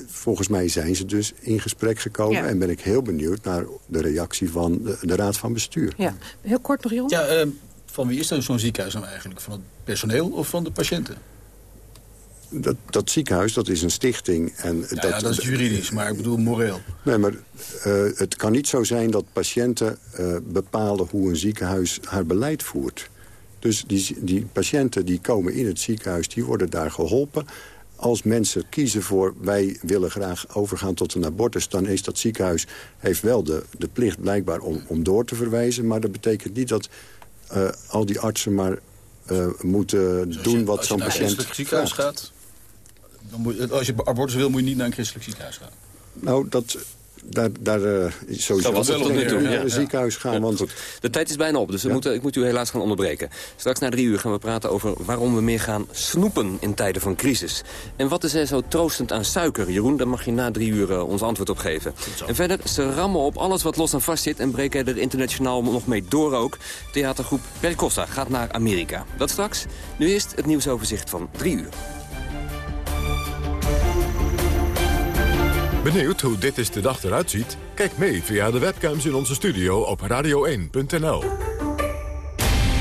volgens mij zijn ze dus in gesprek gekomen. Ja. En ben ik heel benieuwd naar de reactie van de, de Raad van Bestuur. Ja, heel kort nog, Jeroen. Ja, eh, van wie is dan zo'n ziekenhuis nou eigenlijk? Van het personeel of van de patiënten? Dat, dat ziekenhuis, dat is een stichting. En Ja, ja, dat is juridisch, maar ik bedoel moreel. Nee, maar eh, het kan niet zo zijn dat patiënten eh, bepalen hoe een ziekenhuis haar beleid voert. Dus die, die patiënten die komen in het ziekenhuis, die worden daar geholpen. Als mensen kiezen voor wij willen graag overgaan tot een abortus... dan is dat ziekenhuis heeft wel de, de plicht blijkbaar om, om door te verwijzen. Maar dat betekent niet dat eh, al die artsen maar eh, moeten doen wat Als je zo'n naar een patiënt christelijk ziekenhuis vraagt. gaat... Dan moet, als je abortus wil, moet je niet naar een christelijk ziekenhuis gaan. Nou, dat, daar, daar eh, is sowieso Dat was wel altijd tot nu toe, naar ja. een ziekenhuis gaan. Want De tijd is bijna op, dus we moeten, ik moet u helaas gaan onderbreken. Straks na drie uur gaan we praten over waarom we meer gaan snoepen in tijden van crisis. En wat is er zo troostend aan suiker, Jeroen? Daar mag je na drie uur eh, ons antwoord op geven. En verder, ze rammen op alles wat los en vast zit... en breken er internationaal nog mee door ook. Theatergroep Percossa gaat naar Amerika. Dat straks. Nu eerst het nieuwsoverzicht van drie uur. Benieuwd hoe dit is de dag eruit ziet? Kijk mee via de webcams in onze studio op radio1.nl.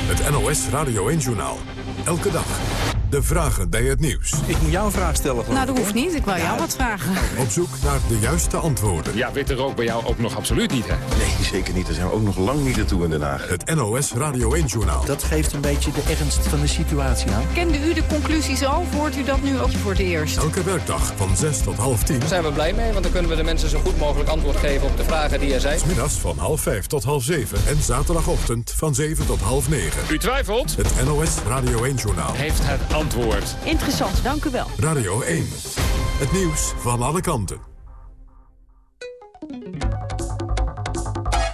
Het NOS Radio 1-journaal. Elke dag. De vragen bij het nieuws. Ik moet jou een vraag stellen. Nou, dat hoeft niet. Ik wil jou wat vragen. Op zoek naar de juiste antwoorden. Ja, witte rook bij jou ook nog absoluut niet, hè? Nee, zeker niet. Daar zijn we ook nog lang niet naartoe in Den Haag. Het NOS Radio 1-journaal. Dat geeft een beetje de ernst van de situatie aan. Kende u de conclusies al? Of hoort u dat nu ook voor het eerst? Elke werkdag van 6 tot half 10. Daar zijn we blij mee, want dan kunnen we de mensen zo goed mogelijk antwoord geven op de vragen die er zijn. Middags van half 5 tot half 7. En zaterdagochtend van 7 tot half 9. U twijfelt? Het NOS Radio 1-journaal. Heeft het antwoord. Interessant, dank u wel. Radio 1. Het nieuws van alle kanten.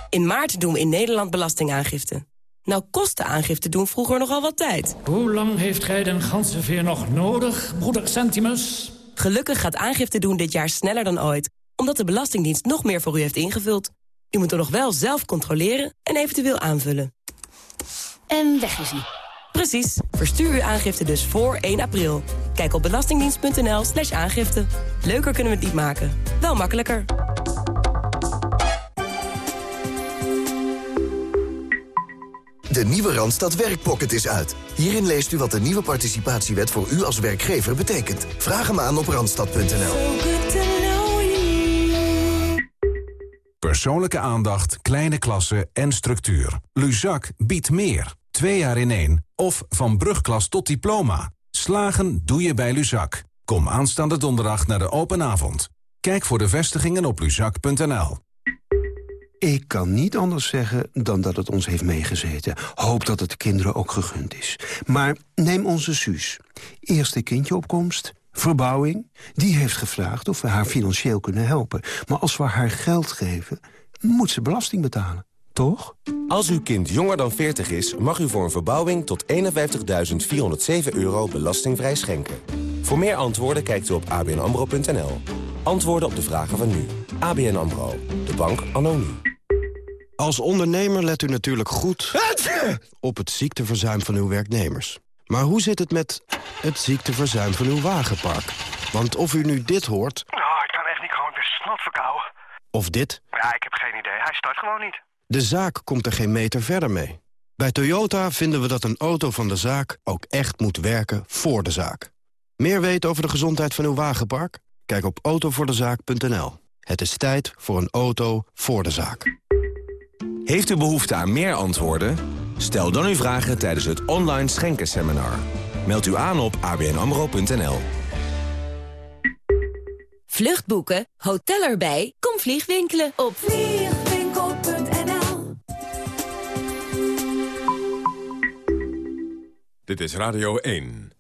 In maart doen we in Nederland belastingaangifte. Nou kostte aangifte doen vroeger nogal wat tijd. Hoe lang heeft gij den ganzenveer nog nodig, broeder Centimus? Gelukkig gaat aangifte doen dit jaar sneller dan ooit... omdat de Belastingdienst nog meer voor u heeft ingevuld. U moet er nog wel zelf controleren en eventueel aanvullen. En weg is hij. Precies. Verstuur uw aangifte dus voor 1 april. Kijk op belastingdienst.nl slash aangifte. Leuker kunnen we het niet maken. Wel makkelijker. De nieuwe Randstad Werkpocket is uit. Hierin leest u wat de nieuwe participatiewet voor u als werkgever betekent. Vraag hem aan op randstad.nl. Persoonlijke aandacht, kleine klassen en structuur. Luzak biedt meer. Twee jaar in één. Of van brugklas tot diploma. Slagen doe je bij Luzak. Kom aanstaande donderdag naar de open avond. Kijk voor de vestigingen op luzak.nl. Ik kan niet anders zeggen dan dat het ons heeft meegezeten. Hoop dat het de kinderen ook gegund is. Maar neem onze Suus. Eerste kindjeopkomst, verbouwing. Die heeft gevraagd of we haar financieel kunnen helpen. Maar als we haar geld geven, moet ze belasting betalen. Toch? Als uw kind jonger dan 40 is, mag u voor een verbouwing tot 51.407 euro belastingvrij schenken. Voor meer antwoorden kijkt u op abnambro.nl. Antwoorden op de vragen van nu. ABN AMRO. De bank anno nu. Als ondernemer let u natuurlijk goed op het ziekteverzuim van uw werknemers. Maar hoe zit het met het ziekteverzuim van uw wagenpark? Want of u nu dit hoort, Oh, ik kan echt niet gewoon, ben snot verkouden. of dit... Ja, ik heb geen idee. Hij start gewoon niet. De zaak komt er geen meter verder mee. Bij Toyota vinden we dat een auto van de zaak ook echt moet werken voor de zaak. Meer weten over de gezondheid van uw wagenpark? Kijk op autovoordezaak.nl. Het is tijd voor een auto voor de zaak. Heeft u behoefte aan meer antwoorden? Stel dan uw vragen tijdens het online schenkenseminar. Meld u aan op abnamro.nl. Vluchtboeken, hotel erbij, kom vliegwinkelen op Dit is Radio 1.